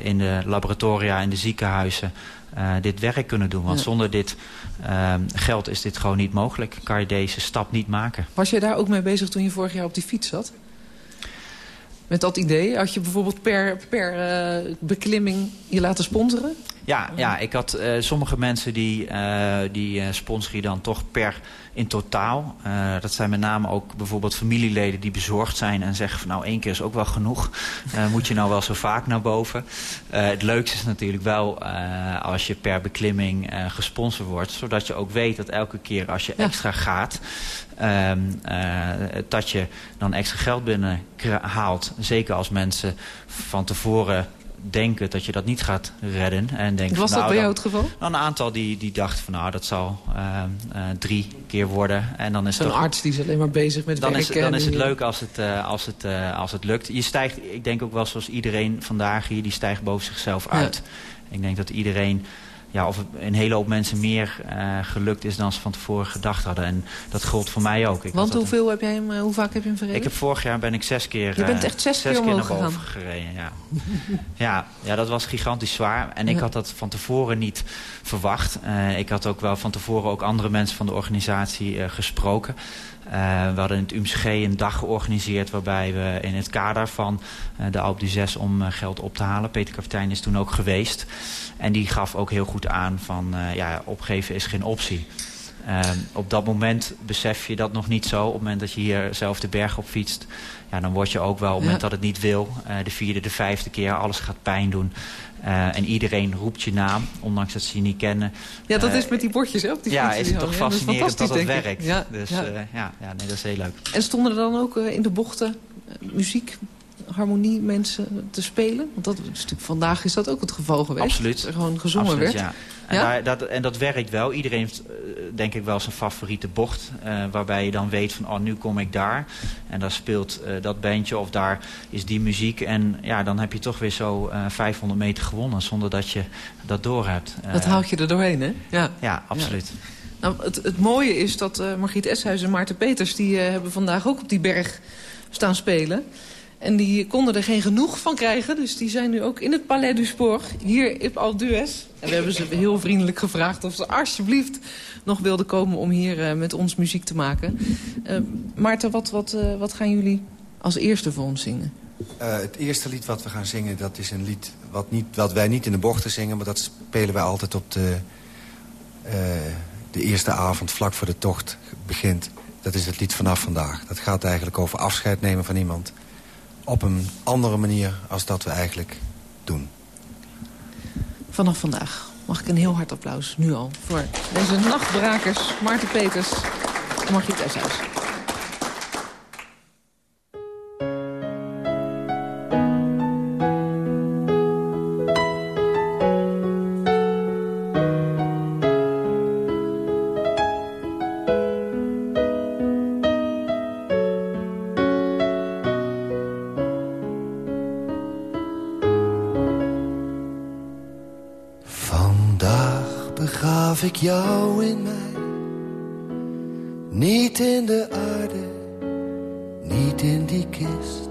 in de laboratoria, de ziekenhuizen... Uh, dit werk kunnen doen. Want Ja. zonder dit uh, geld is dit gewoon niet mogelijk. Kan je deze stap niet maken. Was je daar ook mee bezig toen je vorig jaar op die fiets zat? Met dat idee? Had je bijvoorbeeld per, per uh, beklimming je laten sponsoren? Ja, ja ik had uh, sommige mensen die, uh, die sponsoren je dan toch per in totaal. Dat zijn met name ook bijvoorbeeld familieleden die bezorgd zijn en zeggen van nou één keer is ook wel genoeg. Moet je nou wel zo vaak naar boven. Het leukste is natuurlijk wel als je per beklimming gesponsord wordt. Zodat je ook weet dat elke keer als je Ja. extra gaat... Um, uh, dat je dan extra geld binnen haalt. Zeker als mensen van tevoren denken dat je dat niet gaat redden. En denken Was dat nou, bij jou dan- het geval? nou, een aantal die, die dachten van nou dat zal uh, uh, drie keer worden. En dan is Zo'n toch, arts die is alleen maar bezig met dan is, werken. dan en is het leuk als het, uh, als, het, uh, als het lukt. Je stijgt, ik denk ook wel zoals iedereen vandaag hier, die stijgt boven zichzelf Ja. uit. Ik denk dat iedereen, ja, of het een hele hoop mensen meer uh, gelukt is dan ze van tevoren gedacht hadden. En dat gold voor mij ook. Ik Want hoeveel heb jij hem, eh, hoe vaak heb je hem verreden? ik heb vorig jaar ben ik zes keer, Je bent eh, echt zes keer naar boven gegaan. gereden. Ja. ja, ja, dat was gigantisch zwaar. En ik had dat van tevoren niet verwacht. Eh, ik had ook wel van tevoren ook andere mensen van de organisatie eh, gesproken. Eh, we hadden in het UMCG een dag georganiseerd waarbij we in het kader van eh, de Alp du 6 om eh, geld op te halen. Peter Kapitein is toen ook geweest. En die gaf ook heel goed aan van ja, opgeven is geen optie. Uh, op dat moment besef je dat nog niet zo. Op het moment dat je hier zelf de berg op fietst... Ja, dan word je ook wel, op het moment dat het niet wil... Uh, de vierde, de vijfde keer, alles gaat pijn doen. Uh, en iedereen roept je naam, ondanks dat ze je niet kennen. Ja, dat Eh, is met die bordjes hè, op die ja, is het toch fascinerend dat denk werkt. Ja, dus ja. ja. ja, nee, dat is heel leuk. En stonden er dan ook eh, in de bochten eh, muziek, harmonie mensen te spelen? Want dat is natuurlijk, vandaag is dat ook het geval geweest. Absoluut. Dat er gewoon gezongen Absoluut, werd. ja. En, Ja? Daar, dat, en dat werkt wel. Iedereen heeft eh, denk ik wel zijn favoriete bocht. eh, waarbij je dan weet van, oh nu kom ik daar. En daar speelt eh, dat bandje of daar is die muziek. En ja, dan heb je toch weer zo eh 500 meter gewonnen. Zonder dat je dat doorhebt. Eh, Dat houd je er doorheen, hè? Ja. Ja, absoluut. Nou, het, het mooie is dat Margriet Eshuis en Maarten Peters... die hebben vandaag ook op die berg staan spelen. En die konden er geen genoeg van krijgen. Dus die zijn nu ook in het Palais du Sport, hier in Alpe d'Huez. En we hebben ze heel vriendelijk gevraagd of ze alsjeblieft nog wilden komen... om hier eh, met ons muziek te maken. Eh, Maarten, wat, wat, eh, wat gaan jullie als eerste voor ons zingen? Uh, het eerste lied wat we gaan zingen, dat is een lied wat, niet, wat wij niet in de bochten zingen... maar dat spelen wij altijd op de, uh, de eerste avond vlak voor de tocht begint. Dat is het lied vanaf vandaag. Dat gaat eigenlijk over afscheid nemen van iemand. Op een andere manier als dat we eigenlijk doen. Vanaf vandaag mag ik een heel hard applaus, nu al, voor deze nachtbrakers, Maarten Peters en Margriet Eshuis. Jou in mij. Niet in de aarde, niet in die kist.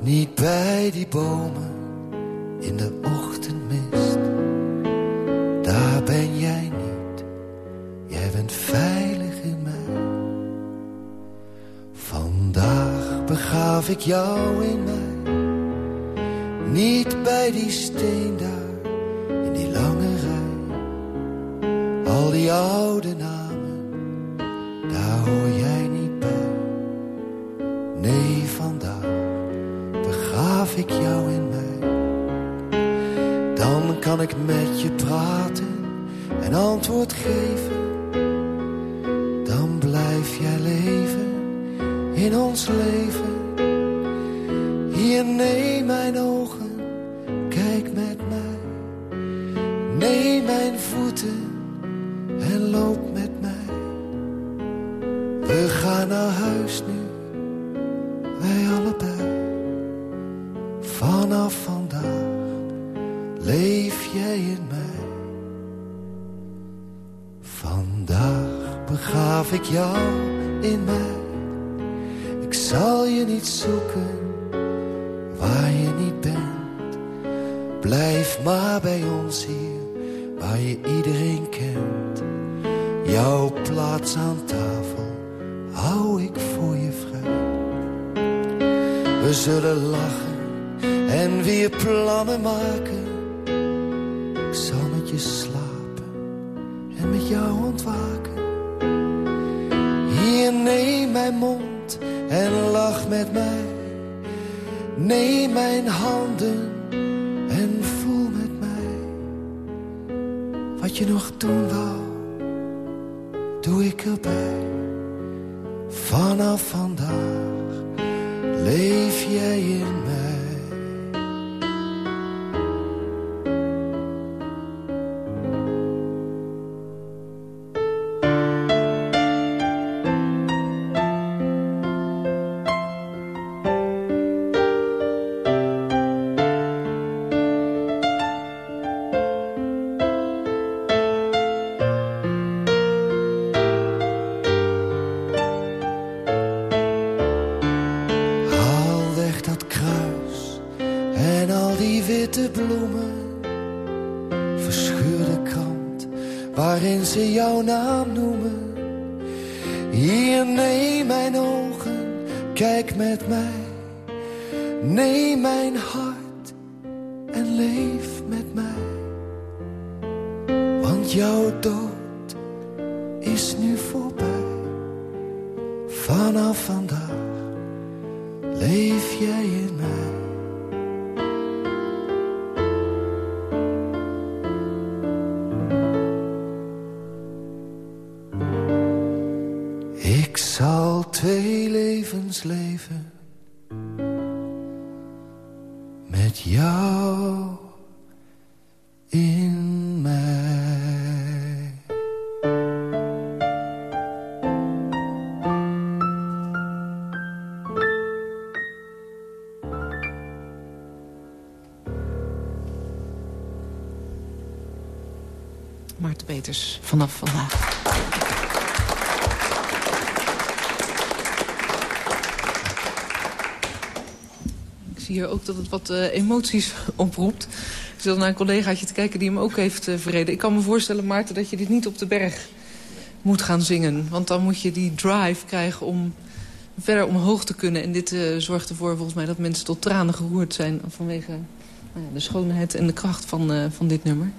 Niet bij die bomen We zullen lachen en weer plannen maken. Ik zal met je slapen en met jou ontwaken. Hier neem mijn mond en lach met mij. Neem mijn handen en voel met mij. Wat je nog doen wou, doe ik erbij. Vanaf vandaag leef jij in mij. Vanaf vandaag. Ik zie hier ook dat het wat eh, emoties oproept. Ik zit naar een collegaatje te kijken die hem ook heeft uh, verreden. Ik kan me voorstellen, Maarten, dat je dit niet op de berg moet gaan zingen. Want dan moet je die drive krijgen om verder omhoog te kunnen. En dit uh, zorgt ervoor volgens mij dat mensen tot tranen geroerd zijn... vanwege nou de schoonheid en de kracht van, van dit nummer.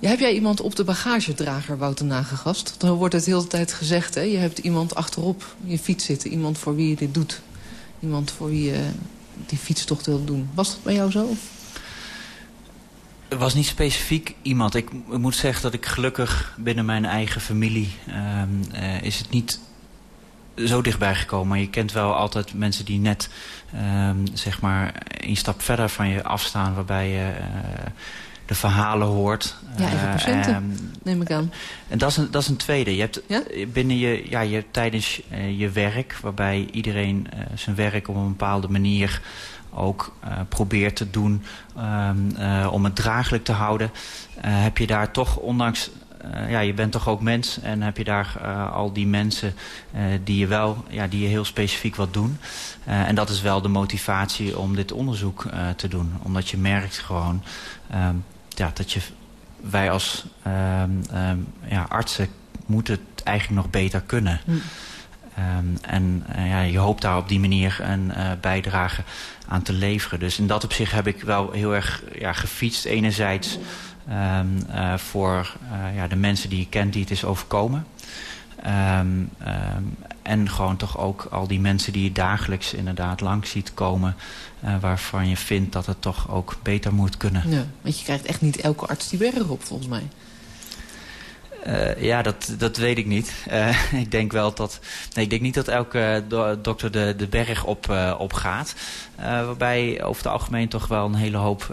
Ja, heb jij iemand op de bagagedrager, Wouter Nagegast? Dan wordt het de hele tijd gezegd, hè? Je hebt iemand achterop je fiets zitten. Iemand voor wie je dit doet. Iemand voor wie je die fietstocht wil doen. Was dat bij jou zo? Het was niet specifiek iemand. Ik, moet zeggen dat ik gelukkig binnen mijn eigen familie... Um, uh, is het niet zo dichtbij gekomen. Maar je kent wel altijd mensen die net um, zeg maar een stap verder van je afstaan... waarbij je uh, de verhalen hoort. Ja, eigen patiënten, uh, neem ik aan. En dat is een, dat is een tweede. Je hebt ja? binnen je, ja, je tijdens uh, je werk... waarbij iedereen uh, zijn werk op een bepaalde manier ook uh, probeert te doen um, uh, om het draaglijk te houden... Uh, heb je daar toch, ondanks... ja, je bent toch ook mens en heb je daar al die mensen die je wel, ja, die je heel specifiek wat doen. en dat is wel de motivatie om dit onderzoek te doen. Omdat je merkt gewoon um, ja, dat je, wij als um, ja, artsen moeten het eigenlijk nog beter kunnen. Mm. Um, en uh, ja, je hoopt daar op die manier een uh, bijdrage aan te leveren. Dus in dat opzicht heb ik wel heel erg ja, gefietst. Enerzijds um, uh, voor ja, de mensen die je kent die het is overkomen. Um, en gewoon toch ook al die mensen die je dagelijks inderdaad langs ziet komen... waarvan je vindt dat het toch ook beter moet kunnen. Ja, want je krijgt echt niet elke arts die berg op volgens mij. Uh, ja, dat, dat weet ik niet. Uh, ik denk wel dat. Nee, ik denk niet dat elke do dokter de, de berg op, uh, op gaat. waarbij over het algemeen toch wel een hele hoop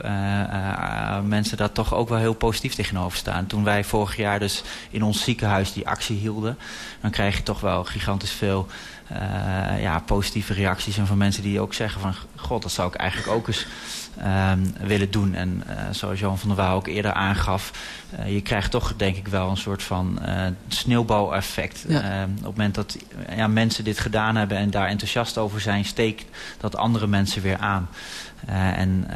mensen daar toch ook wel heel positief tegenover staan. Toen wij vorig jaar dus in ons ziekenhuis die actie hielden, dan krijg je toch wel gigantisch veel ja, positieve reacties. En van mensen die ook zeggen van god, dat zou ik eigenlijk ook eens um, willen doen. En uh, zoals Johan van der Waal ook eerder aangaf... Uh, je krijgt toch denk ik wel een soort van uh, sneeuwbouweffect. Ja. Uh, op het moment dat ja, mensen dit gedaan hebben en daar enthousiast over zijn... steekt dat andere mensen weer aan. en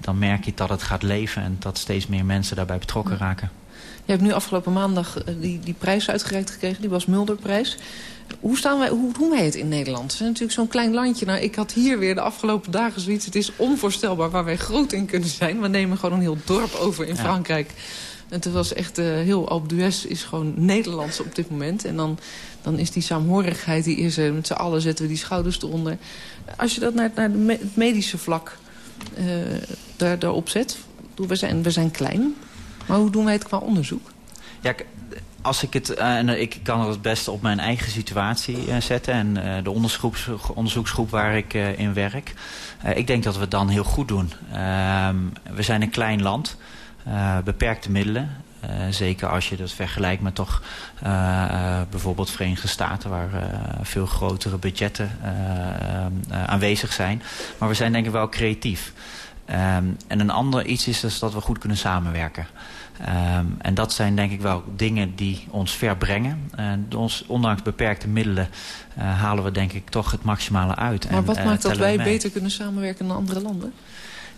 dan merk je dat het gaat leven en dat steeds meer mensen daarbij betrokken ja. raken. Je hebt nu afgelopen maandag die, die prijs uitgereikt gekregen, die Bas Mulderprijs. Hoe, staan wij, hoe doen wij het in Nederland? We zijn natuurlijk zo'n klein landje. Nou, ik had hier weer de afgelopen dagen zoiets. Het is onvoorstelbaar waar wij groot in kunnen zijn. We nemen gewoon een heel dorp over in ja. Frankrijk. En het was echt uh, heel Alpe d'Huez is gewoon Nederlands op dit moment. En dan, dan is die saamhorigheid, die is er. Met z'n allen zetten we die schouders eronder. Als je dat naar, naar de me het medische vlak uh, daar, daarop zet. We zijn, we zijn klein. Maar hoe doen wij het qua onderzoek? Ja, als ik het, uh, en ik kan het het beste op mijn eigen situatie uh, zetten en de onderzoeksgroep waar ik in werk. ik denk dat we het dan heel goed doen. Ehm, we zijn een klein land, beperkte middelen. zeker als je dat vergelijkt met toch bijvoorbeeld Verenigde Staten... waar veel grotere budgetten aanwezig zijn. Maar we zijn denk ik wel creatief. Um, en een ander iets is dus dat we goed kunnen samenwerken. Um, en dat zijn denk ik wel dingen die ons ver brengen. Uh, ons, ondanks beperkte middelen uh, halen we denk ik toch het maximale uit. Maar en, wat uh, maakt dat wij beter kunnen samenwerken dan andere landen?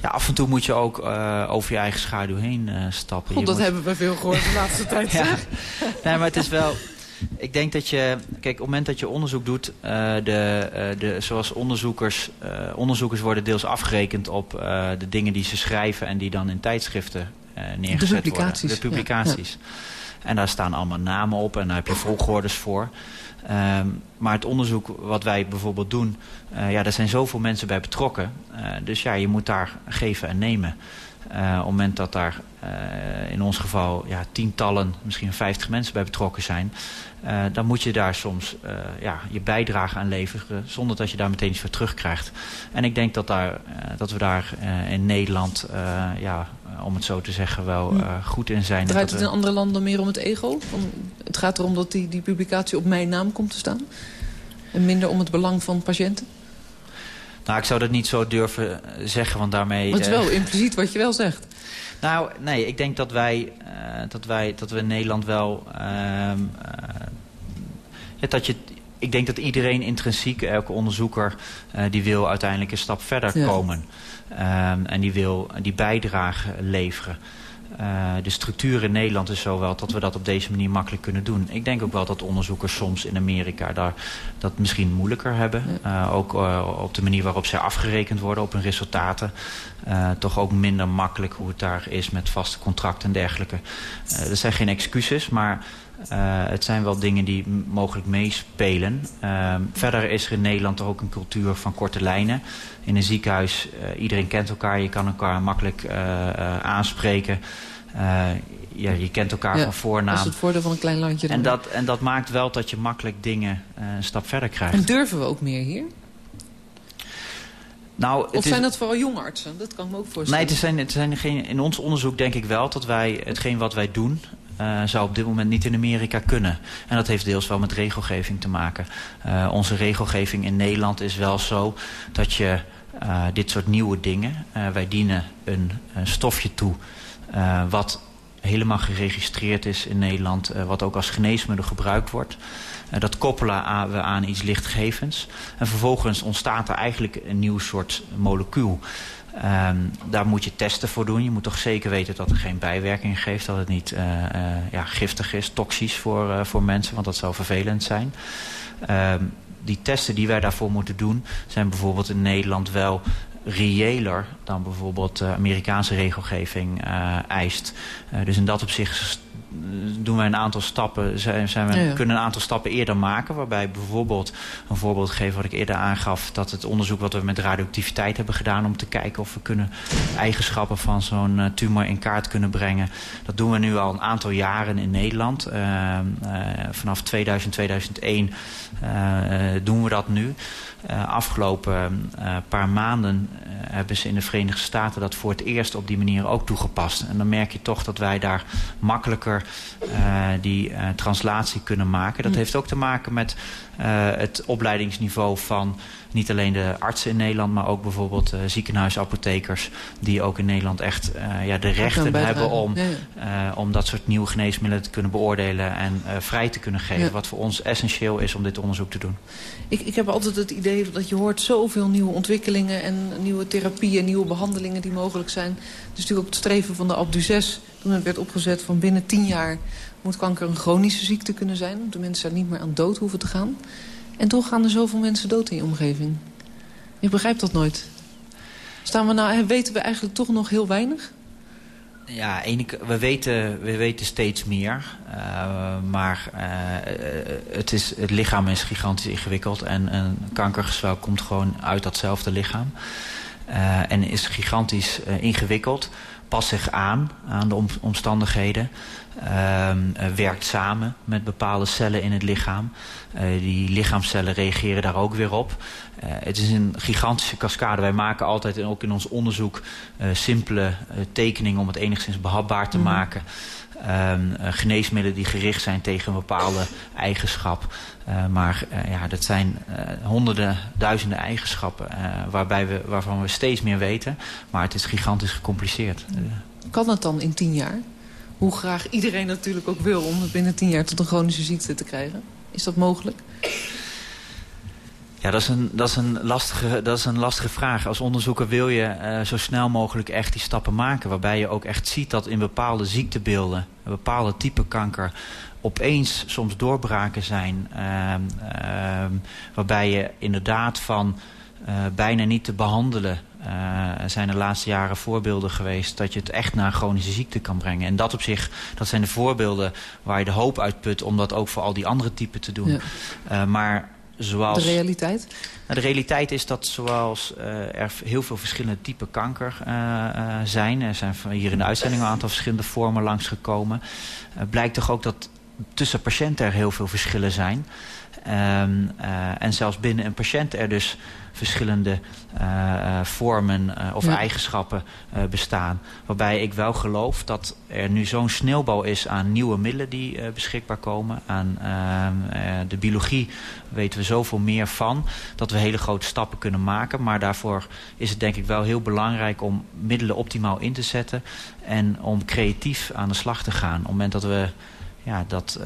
Ja, af en toe moet je ook uh, over je eigen schaduw heen uh, stappen. God, dat moet... hebben we veel gehoord de laatste tijd. ja. Nee, maar het is wel... Ik denk dat je... Kijk, op het moment dat je onderzoek doet... Uh, de, de, zoals onderzoekers... Onderzoekers worden deels afgerekend op de dingen die ze schrijven... en die dan in tijdschriften neergezet de publicaties. worden. De publicaties. En daar staan allemaal namen op en daar heb je volgordes voor. Um, maar het onderzoek wat wij bijvoorbeeld doen... Uh, ja, daar zijn zoveel mensen bij betrokken. Uh, dus ja, je moet daar geven en nemen. Uh, op het moment dat daar in ons geval ja, tientallen, misschien vijftig mensen bij betrokken zijn... Dan moet je daar soms ja, je bijdrage aan leveren... zonder dat je daar meteen iets voor terugkrijgt. En ik denk dat, daar, dat we daar in Nederland, ja, om het zo te zeggen, wel goed in zijn. Draait het in andere landen meer om het ego? Van, het gaat erom dat die, die publicatie op mijn naam komt te staan? En minder om het belang van patiënten? Nou, ik zou dat niet zo durven zeggen, want daarmee... Maar het is wel impliciet wat je wel zegt. Nou, nee, ik denk dat wij, uh, dat wij, dat we in Nederland wel... Uh, ja, dat je, ik denk dat iedereen intrinsiek, elke onderzoeker... die wil uiteindelijk een stap verder ja. komen. Um, en die wil die bijdrage leveren. Uh, de structuur in Nederland is zo wel dat we dat op deze manier makkelijk kunnen doen. Ik denk ook wel dat onderzoekers soms in Amerika daar dat misschien moeilijker hebben. Uh, ook uh, op de manier waarop zij afgerekend worden op hun resultaten. toch ook minder makkelijk hoe het daar is met vaste contracten en dergelijke. er zijn geen excuses, maar het zijn wel dingen die mogelijk meespelen. Ehm, verder is er in Nederland toch ook een cultuur van korte lijnen. In een ziekenhuis, iedereen kent elkaar. Je kan elkaar makkelijk aanspreken ja, je kent elkaar van voornaam. Dat is het voordeel van een klein landje. En dat, en dat maakt wel dat je makkelijk dingen een stap verder krijgt. En durven we ook meer hier? Nou, of zijn dat vooral jonge artsen? Dat kan ik me ook voorstellen. Nee, het zijn, het zijn geen, in ons onderzoek denk ik wel dat wij hetgeen wat wij doen... Uh, zou op dit moment niet in Amerika kunnen. En dat heeft deels wel met regelgeving te maken. Uh, onze regelgeving in Nederland is wel zo dat je uh, dit soort nieuwe dingen... wij dienen een, een stofje toe wat helemaal geregistreerd is in Nederland... Wat ook als geneesmiddel gebruikt wordt. Dat koppelen we aan iets lichtgevends. En vervolgens ontstaat er eigenlijk een nieuw soort molecuul. Um, daar moet je testen voor doen. Je moet toch zeker weten dat er geen bijwerking geeft. Dat het niet uh, ja, giftig is, toxisch voor, voor mensen. Want dat zou vervelend zijn. Um, die testen die wij daarvoor moeten doen... zijn bijvoorbeeld in Nederland wel reëler dan bijvoorbeeld Amerikaanse regelgeving eist. Dus in dat opzicht doen wij een aantal stappen, zijn, zijn we, ja, ja. kunnen een aantal stappen eerder maken. Waarbij bijvoorbeeld, een voorbeeld geven wat ik eerder aangaf... dat het onderzoek wat we met radioactiviteit hebben gedaan... om te kijken of we kunnen eigenschappen van zo'n uh, tumor in kaart kunnen brengen. Dat doen we nu al een aantal jaren in Nederland. Uh, uh, vanaf 2000, 2001 doen we dat nu. Uh, afgelopen uh, paar maanden uh, hebben ze in de Verenigde Staten dat voor het eerst op die manier ook toegepast. En dan merk je toch dat wij daar makkelijker die translatie kunnen maken. Dat heeft ook te maken met het opleidingsniveau van niet alleen de artsen in Nederland, maar ook bijvoorbeeld ziekenhuisapothekers... die ook in Nederland echt ja, de rechten hebben om, om dat soort nieuwe geneesmiddelen te kunnen beoordelen... en vrij te kunnen geven, wat voor ons essentieel is om dit onderzoek te doen. Ik, ik heb altijd het idee dat je hoort zoveel nieuwe ontwikkelingen... en nieuwe therapieën, nieuwe behandelingen die mogelijk zijn. Dus natuurlijk ook het streven van de Abdu6, toen het werd opgezet van binnen tien jaar... moet kanker een chronische ziekte kunnen zijn, de mensen daar niet meer aan dood hoeven te gaan... En toch gaan er zoveel mensen dood in je omgeving. Ik begrijp dat nooit. Staan we nou, weten we eigenlijk toch nog heel weinig? Ja, we weten, we weten steeds meer. Uh, maar uh, het, is, het lichaam is gigantisch ingewikkeld. En een kankergezwel komt gewoon uit datzelfde lichaam. Uh, en is gigantisch ingewikkeld. Past zich aan, aan de om, omstandigheden. Uh, werkt samen met bepaalde cellen in het lichaam. Uh, die lichaamcellen reageren daar ook weer op. Uh, het is een gigantische cascade. Wij maken altijd, en ook in ons onderzoek, simpele tekeningen om het enigszins behapbaar te mm. maken. Um, geneesmiddelen die gericht zijn tegen een bepaalde eigenschap. maar ja, dat zijn honderden, duizenden eigenschappen waarbij we, waarvan we steeds meer weten. Maar het is gigantisch gecompliceerd. Kan het dan in tien jaar? hoe graag iedereen natuurlijk ook wil... om het binnen tien jaar tot een chronische ziekte te krijgen. Is dat mogelijk? Ja, dat is een, dat is een, lastige, dat is een lastige vraag. Als onderzoeker wil je uh, zo snel mogelijk echt die stappen maken... waarbij je ook echt ziet dat in bepaalde ziektebeelden... een bepaalde type kanker opeens soms doorbraken zijn... Uh, uh, waarbij je inderdaad van uh, bijna niet te behandelen uh, zijn de laatste jaren voorbeelden geweest... dat je het echt naar chronische ziekte kan brengen. En dat op zich, dat zijn de voorbeelden waar je de hoop uit put... om dat ook voor al die andere typen te doen. Ja. Maar zoals... De realiteit? Nou, de realiteit is dat zoals uh, er heel veel verschillende typen kanker zijn... er zijn hier in de uitzending een aantal verschillende vormen langsgekomen... blijkt toch ook dat tussen patiënten er heel veel verschillen zijn... Um, en zelfs binnen een patiënt er dus verschillende uh, vormen uh, of ja. eigenschappen bestaan. Waarbij ik wel geloof dat er nu zo'n sneeuwbouw is aan nieuwe middelen die beschikbaar komen. Aan de biologie weten we zoveel meer van. Dat we hele grote stappen kunnen maken. Maar daarvoor is het denk ik wel heel belangrijk om middelen optimaal in te zetten. En om creatief aan de slag te gaan. Op het moment dat we ja, dat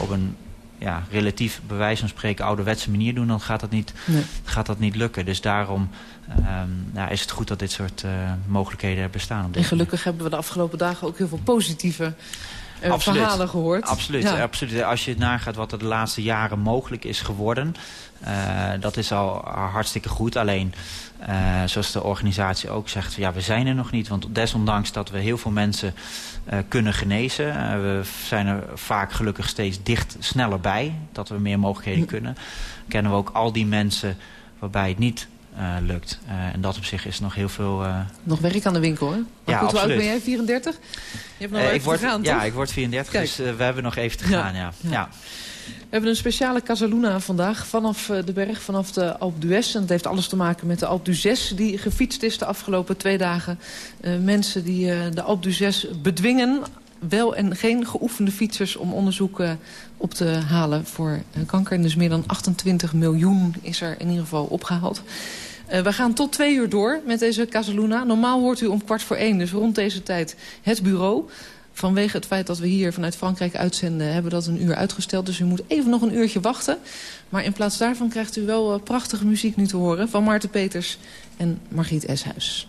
op een ja, relatief bij wijze van spreken ouderwetse manier doen, dan gaat dat niet, nee. gaat dat niet lukken. Dus daarom um, ja, is het goed dat dit soort uh, mogelijkheden er bestaan. en gelukkig hebben we de afgelopen dagen ook heel veel positieve verhalen gehoord. Absoluut, absoluut. Als je nagaat wat er de laatste jaren mogelijk is geworden... dat is al hartstikke goed. Alleen, zoals de organisatie ook zegt... ja, we zijn er nog niet. Want desondanks dat we heel veel mensen kunnen genezen... we zijn er vaak gelukkig steeds dicht sneller bij... dat we meer mogelijkheden kunnen... kennen we ook al die mensen waarbij het niet uh, lukt. Uh, en dat op zich is nog heel veel... Uh... Nog werk aan de winkel, hè? Maar ja, goed, hoe oud ben jij? 34? Je hebt nog even ik word, te gaan, Ja, ik word 34, Kijk. dus we hebben nog even te gaan, ja. ja. ja. We hebben een speciale Casaluna vandaag vanaf de berg, vanaf de Alpe d'Huez. En dat heeft alles te maken met de Alpe d'Huez die gefietst is de afgelopen twee dagen. mensen die de Alpe d'Huez bedwingen wel en geen geoefende fietsers om onderzoek op te halen voor kanker. En dus meer dan 28 miljoen is er in ieder geval opgehaald. Uh, we gaan tot twee uur door met deze Casaluna. Normaal hoort u om kwart voor één, dus rond deze tijd, het bureau. Vanwege het feit dat we hier vanuit Frankrijk uitzenden... hebben we dat een uur uitgesteld. Dus u moet even nog een uurtje wachten. Maar in plaats daarvan krijgt u wel uh, prachtige muziek nu te horen... van Maarten Peters en Margriet Eshuis.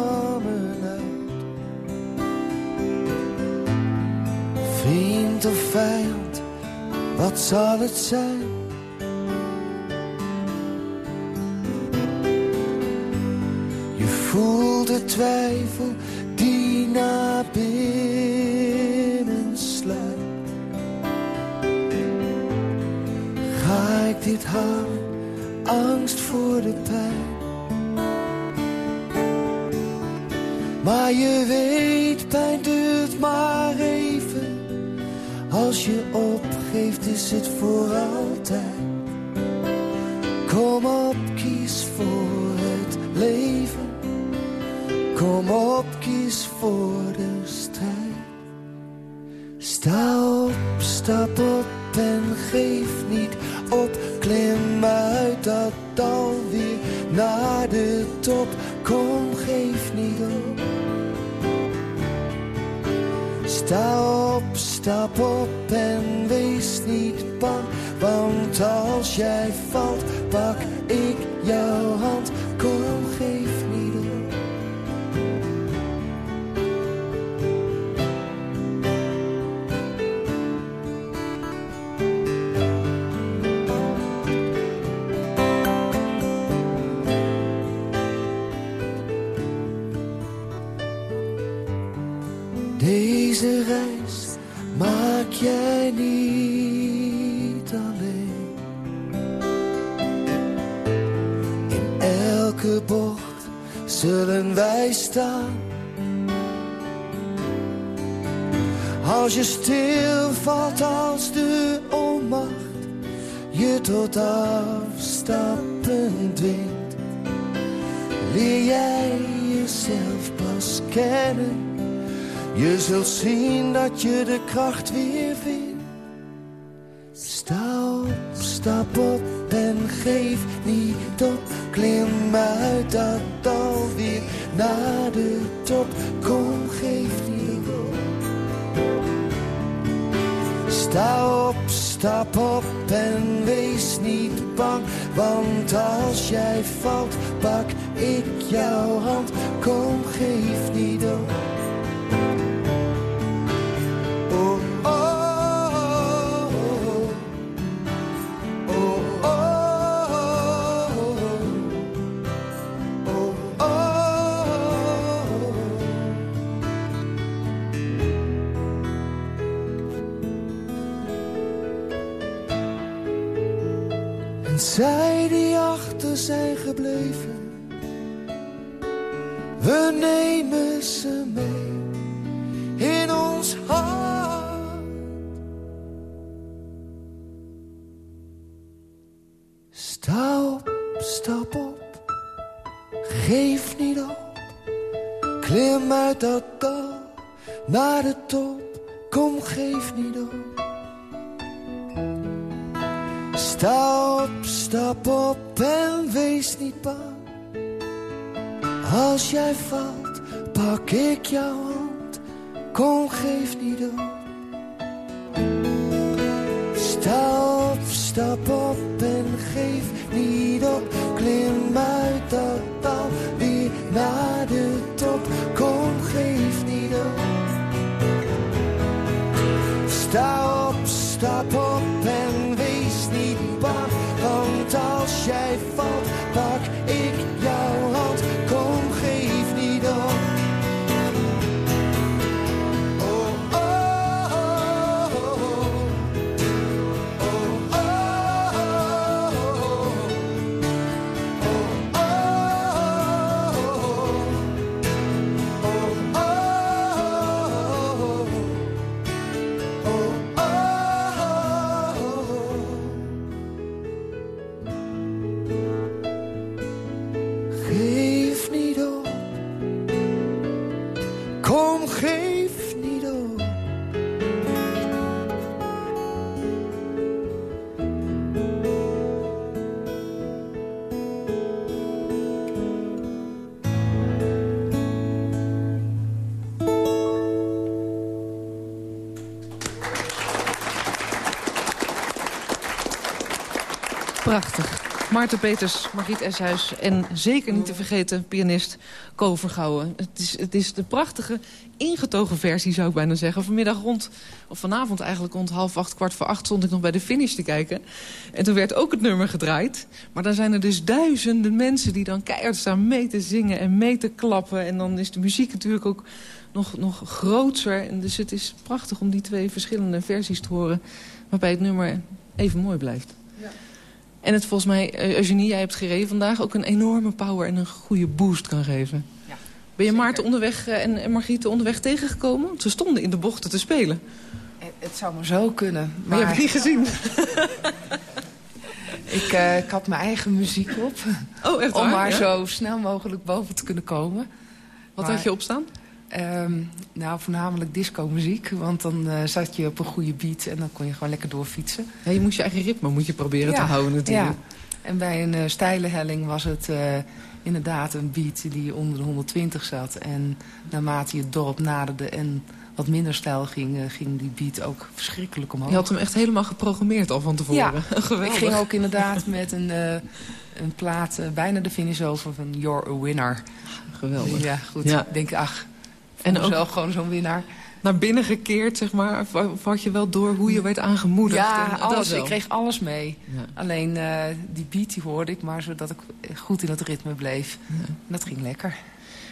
Of wat zal het zijn? Je voelt de twijfel die naar binnen sluipt. Ga ik dit houden? Angst voor de pijn. Maar je weet, pijn duurt maar even. Als je opgeeft is het voor altijd. Kom op, kies voor het leven. Kom op, kies voor de strijd. Sta op, stap op en geef niet op. Klim uit dat dal weer naar de top. Kom, geef niet op. Sta op, stap op en wees niet bang. Want als jij valt, pak ik jouw hand. Kom, geef zullen wij staan. Als je stilvalt als de onmacht je tot afstappen dwingt, leer jij jezelf pas kennen je zult zien dat je de kracht weer vindt. Sta op, stap op en geef niet op. Klim uit dat dal weer naar de top. Kom, geef niet op. Sta op, stap op en wees niet bang. Want als jij valt, pak ik jouw hand. Kom, geef niet op. zij die achter zijn gebleven. We nemen ze mee pak ik Prachtig. Maarten Peters, Margriet Eshuis en zeker niet te vergeten pianist Ko Vergouwen. Het is, het is de prachtige ingetogen versie, zou ik bijna zeggen. Vanmiddag rond, of vanavond eigenlijk rond half acht, kwart voor acht... stond ik nog bij de finish te kijken. En toen werd ook het nummer gedraaid. Maar dan zijn er dus duizenden mensen die dan keihard staan mee te zingen en mee te klappen. En dan is de muziek natuurlijk ook nog, nog groter. En dus het is prachtig om die twee verschillende versies te horen... waarbij het nummer even mooi blijft. En het volgens mij, eh, Eugenie, jij hebt gereden vandaag... ook een enorme power en een goede boost kan geven. Ja, ben je Maarten onderweg eh, en, Margriete onderweg tegengekomen? Ze stonden in de bochten te spelen. Het, het zou maar zo kunnen. Maar, je hebt het niet gezien. ik, eh, ik had mijn eigen muziek op. Oh, echt waar? Om maar Ja? zo snel mogelijk boven te kunnen komen. Wat Maar- had je opstaan? Ehm, nou, voornamelijk disco-muziek. Want dan eh, zat je op een goede beat en dan kon je gewoon lekker doorfietsen. Ja, je moest je eigen ritme moet je proberen te houden natuurlijk. Ja. En bij een eh, steile helling was het eh, inderdaad een beat die onder de 120 zat. En naarmate je het dorp naderde en wat minder stijl ging, ging die beat ook verschrikkelijk omhoog. Je had hem echt helemaal geprogrammeerd al van tevoren. Ja, Geweldig. ik ging ook inderdaad met een, een plaat bijna de finish over van You're a Winner. Geweldig. Ja, goed. Ja. Ik denk, ach, En ook- ook gewoon zo'n winnaar. Naar binnen gekeerd, zeg maar. Of, of had je wel door hoe je werd aangemoedigd? Ja, En, alles. Ik kreeg alles mee. Ja. Alleen eh, die beat die hoorde ik maar zodat ik goed in het ritme bleef. En dat ging lekker.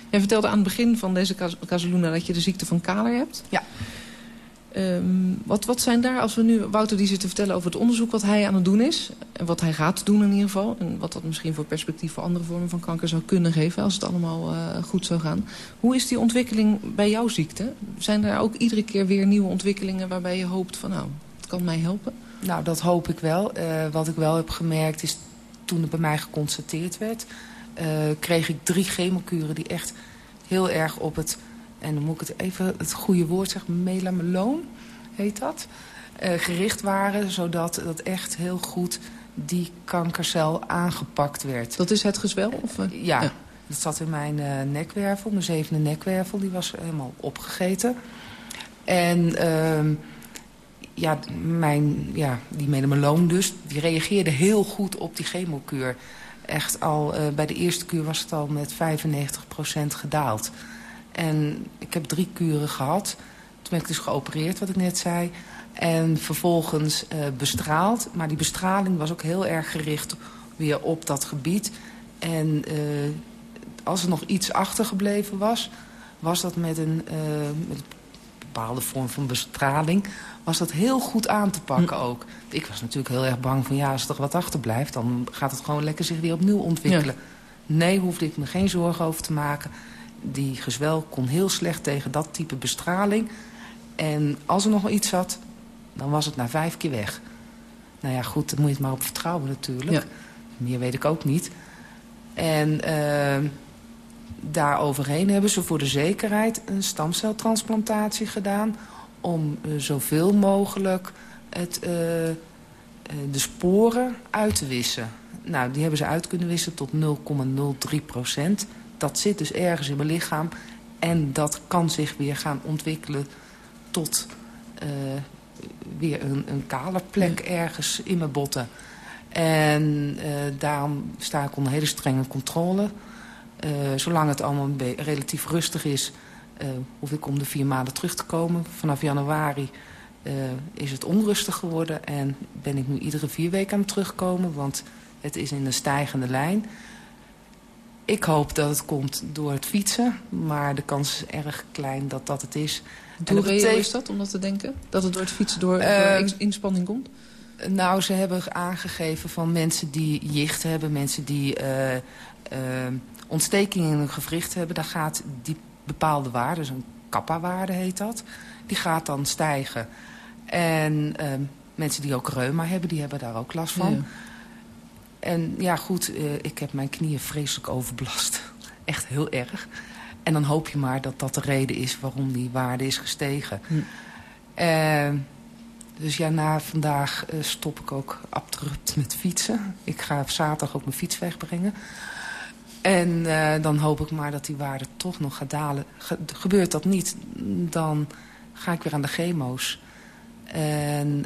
Jij vertelde aan het begin van deze Cas- Casaluna dat je de ziekte van Kaler hebt. Ja. Ehm, wat, wat zijn daar, als we nu Wouter die zit te vertellen over het onderzoek wat hij aan het doen is. En wat hij gaat doen in ieder geval. En wat dat misschien voor perspectief voor andere vormen van kanker zou kunnen geven. Als het allemaal eh, goed zou gaan. Hoe is die ontwikkeling bij jouw ziekte? Zijn er ook iedere keer weer nieuwe ontwikkelingen waarbij je hoopt van nou, het kan mij helpen? Nou, dat hoop ik wel. Eh, wat ik wel heb gemerkt is toen het bij mij geconstateerd werd... eh, kreeg ik drie chemokuren die echt heel erg op het... en dan moet ik het even het goede woord zeggen... melameloon heet dat. eh, gericht waren, zodat dat echt heel goed die kankercel aangepakt werd. Dat is het gezwel? Of, eh? Ja, Ja. dat zat in mijn eh, nekwervel. Mijn zevende nekwervel, die was helemaal opgegeten. En ehm, ja, mijn, ja, die melameloon dus, die reageerde heel goed op die chemokuur. Echt al, bij de eerste kuur was het al met 95% gedaald. En ik heb drie kuren gehad. Toen ben ik dus geopereerd, wat ik net zei. En vervolgens eh, bestraald. Maar die bestraling was ook heel erg gericht weer op dat gebied. En eh, als er nog iets achtergebleven was... was dat met een, eh, met een bepaalde vorm van bestraling... was dat heel goed aan te pakken ook. Ik was natuurlijk heel erg bang van... ja, als er wat achterblijft... dan gaat het gewoon lekker zich weer opnieuw ontwikkelen. Nee, hoefde ik me geen zorgen over te maken. Die gezwel kon heel slecht tegen dat type bestraling. En als er nog iets zat, dan was het na vijf keer weg. Nou ja, goed, daar moet je het maar op vertrouwen natuurlijk. Ja. Meer weet ik ook niet. En uh, daar overheen hebben ze voor de zekerheid een stamceltransplantatie gedaan... om zoveel mogelijk het, de sporen uit te wissen. Nou, die hebben ze uit kunnen wissen tot 0,03 procent. Dat zit dus ergens in mijn lichaam. En dat kan zich weer gaan ontwikkelen tot weer een, een kale plek ergens in mijn botten. En uh, daarom sta ik onder hele strenge controle. Uh, zolang het allemaal relatief rustig is, hoef ik om de vier maanden terug te komen. Vanaf januari is het onrustig geworden en ben ik nu iedere vier weken aan het terugkomen. Want het is in een stijgende lijn. Ik hoop dat het komt door het fietsen, maar de kans is erg klein dat dat het is. Hoe reëel is dat om dat te denken? Dat het door het fietsen door, door inspanning komt? Nou, ze hebben aangegeven van mensen die jicht hebben... mensen die uh, uh, ontsteking in hun gewricht hebben... daar gaat die bepaalde waarde, een kappa-waarde heet dat... die gaat dan stijgen. En uh, mensen die ook reuma hebben, die hebben daar ook last van. Ja. En ja, goed, ik heb mijn knieën vreselijk overbelast. Echt heel erg. En dan hoop je maar dat dat de reden is waarom die waarde is gestegen. Hm. Dus ja, na vandaag uh, stop ik ook abrupt met fietsen. Ik ga zaterdag ook mijn fiets wegbrengen. En dan hoop ik maar dat die waarde toch nog gaat dalen. Ge gebeurt dat niet, dan ga ik weer aan de chemo's. En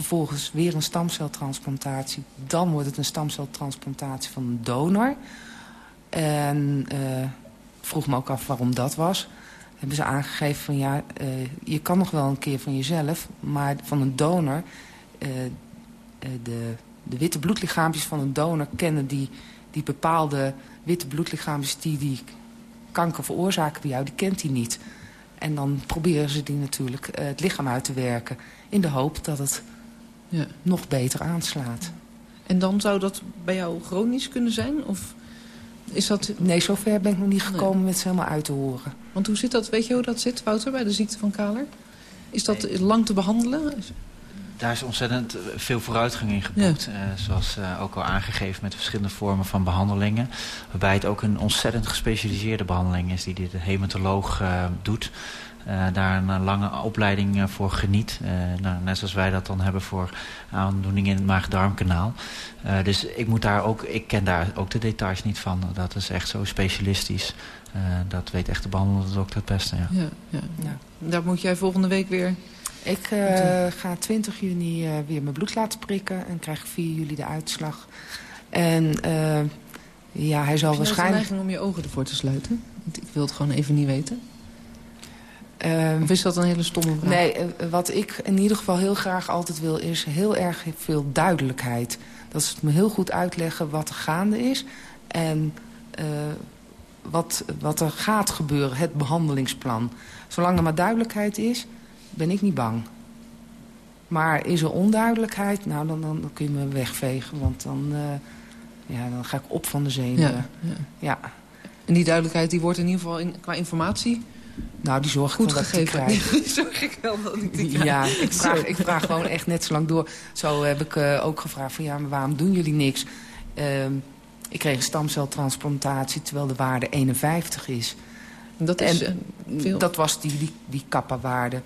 vervolgens weer een stamceltransplantatie. Dan wordt het een stamceltransplantatie van een donor. En vroeg me ook af waarom dat was hebben ze aangegeven van ja, uh, je kan nog wel een keer van jezelf, maar van een donor, uh, de, de witte bloedlichaampjes van een donor kennen die, die bepaalde witte bloedlichaampjes die die kanker veroorzaken bij jou, die kent hij niet. En dan proberen ze die natuurlijk het lichaam uit te werken in de hoop dat het ja. nog beter aanslaat. En dan zou dat bij jou chronisch kunnen zijn? Of is dat... Nee, zover ben ik nog niet gekomen nee. met ze helemaal uit te horen. Want hoe zit dat, weet je hoe dat zit, Wouter, bij de ziekte van Kaler? Is dat nee. lang te behandelen? Daar is ontzettend veel vooruitgang in geboekt. Ja. Uh, zoals uh, ook al aangegeven met verschillende vormen van behandelingen. Waarbij het ook een ontzettend gespecialiseerde behandeling is die de hematoloog uh, doet. Uh, daar een lange opleiding uh, voor geniet. Uh, nou, net zoals wij dat dan hebben voor aandoeningen in het maag-darmkanaal. dus ik moet daar ook, ik ken daar ook de details niet van. Dat is echt zo specialistisch. dat weet echt de behandelende dokter het beste. Ja. Ja, ja. ja. Daar moet jij volgende week weer... Ik ga 20 juni weer mijn bloed laten prikken. En krijg 4 juli de uitslag. En ja, hij zal Heb je waarschijnlijk... Heb neiging om je ogen ervoor te sluiten? Ik wil het gewoon even niet weten. Of is dat een hele stomme vraag? Nee, uh, wat ik in ieder geval heel graag altijd wil... is heel erg veel duidelijkheid. Dat ze het me heel goed uitleggen wat er gaande is. En uh, wat, wat er gaat gebeuren, het behandelingsplan. Zolang er maar duidelijkheid is, ben ik niet bang. Maar is er onduidelijkheid, nou dan, dan, dan kun je me wegvegen. Want dan, uh, ja, dan ga ik op van de zenuwen. Ja, ja. ja. En die duidelijkheid die wordt in ieder geval in, qua informatie nou, die zorg Goed ik gegeven. dat ik die zorg ik wel dat ik die krijg. Ja, ik vraag, ik vraag gewoon echt net zo lang door. Zo heb ik uh, ook gevraagd van ja, maar waarom doen jullie niks? Uh, ik kreeg een stamceltransplantatie terwijl de waarde 51 is. Dat is en, uh, veel. Dat was die, die, die kappa-waarde.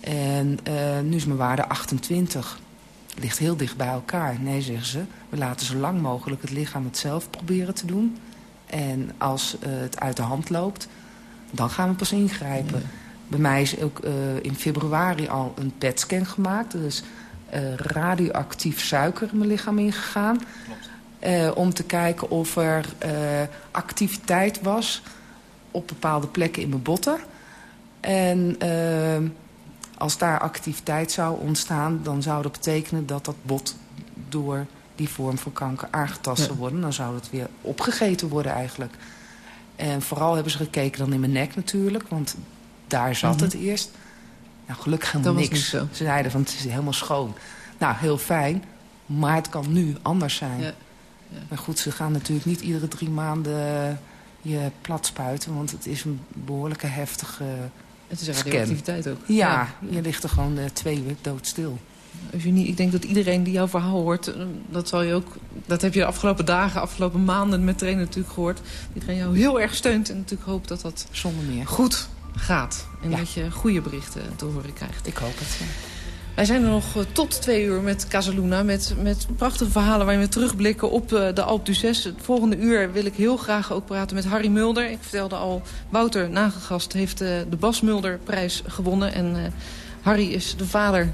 En uh, nu is mijn waarde 28. Ligt heel dicht bij elkaar. Nee, zeggen ze. We laten zo lang mogelijk het lichaam het zelf proberen te doen. En als het uit de hand loopt dan gaan we pas ingrijpen. Ja. Bij mij is ook uh, in februari al een PET-scan gemaakt. Er is uh, radioactief suiker in mijn lichaam ingegaan. Uh, om te kijken of er activiteit was op bepaalde plekken in mijn botten. En als daar activiteit zou ontstaan... dan zou dat betekenen dat dat bot door die vorm van kanker aangetast zou ja. worden. Dan zou het weer opgegeten worden eigenlijk. En vooral hebben ze gekeken dan in mijn nek natuurlijk. Want daar zat mm -hmm. het eerst. Nou, gelukkig helemaal dat niks. Ze zeiden van het is helemaal schoon. Nou, heel fijn. Maar het kan nu anders zijn. Ja. Ja. Maar goed, ze gaan natuurlijk niet iedere drie maanden je plat spuiten. Want het is een behoorlijke heftige Het is een radioactiviteit ook. Ja, ja, je ligt er gewoon uh, twee weken doodstil. Eugenie, ik denk dat iedereen die jouw verhaal hoort... dat zal je ook, dat heb je de afgelopen dagen, afgelopen maanden met trainen natuurlijk gehoord... iedereen jou heel erg steunt en natuurlijk hoopt dat dat Zonder meer. goed gaat. En dat je goede berichten te horen krijgt. Ik hoop het, ja. Wij zijn er nog eh, tot twee uur met Casaluna. Met, met prachtige verhalen waarin we terugblikken op uh, de Alpe d'Huez. Het volgende uur wil ik heel graag ook praten met Harry Mulder. Ik vertelde al, Wouter Nagegast heeft de Bas Mulder prijs gewonnen. En Harry is de vader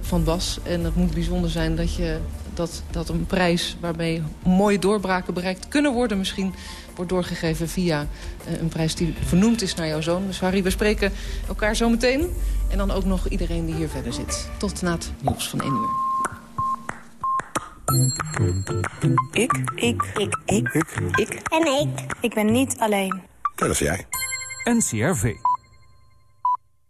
van Bas. En het moet bijzonder zijn dat, je, dat, dat een prijs waarmee mooie doorbraken bereikt kunnen worden misschien wordt doorgegeven via uh, een prijs die vernoemd is naar jouw zoon. Dus Harry, we spreken elkaar zo meteen. En dan ook nog iedereen die hier verder zit. Tot na het nieuws van 1 uur. Ik. Ik. Ik. Ik. Ik. Ik. En ik. Ik ben niet alleen. Dat is jij. NCRV.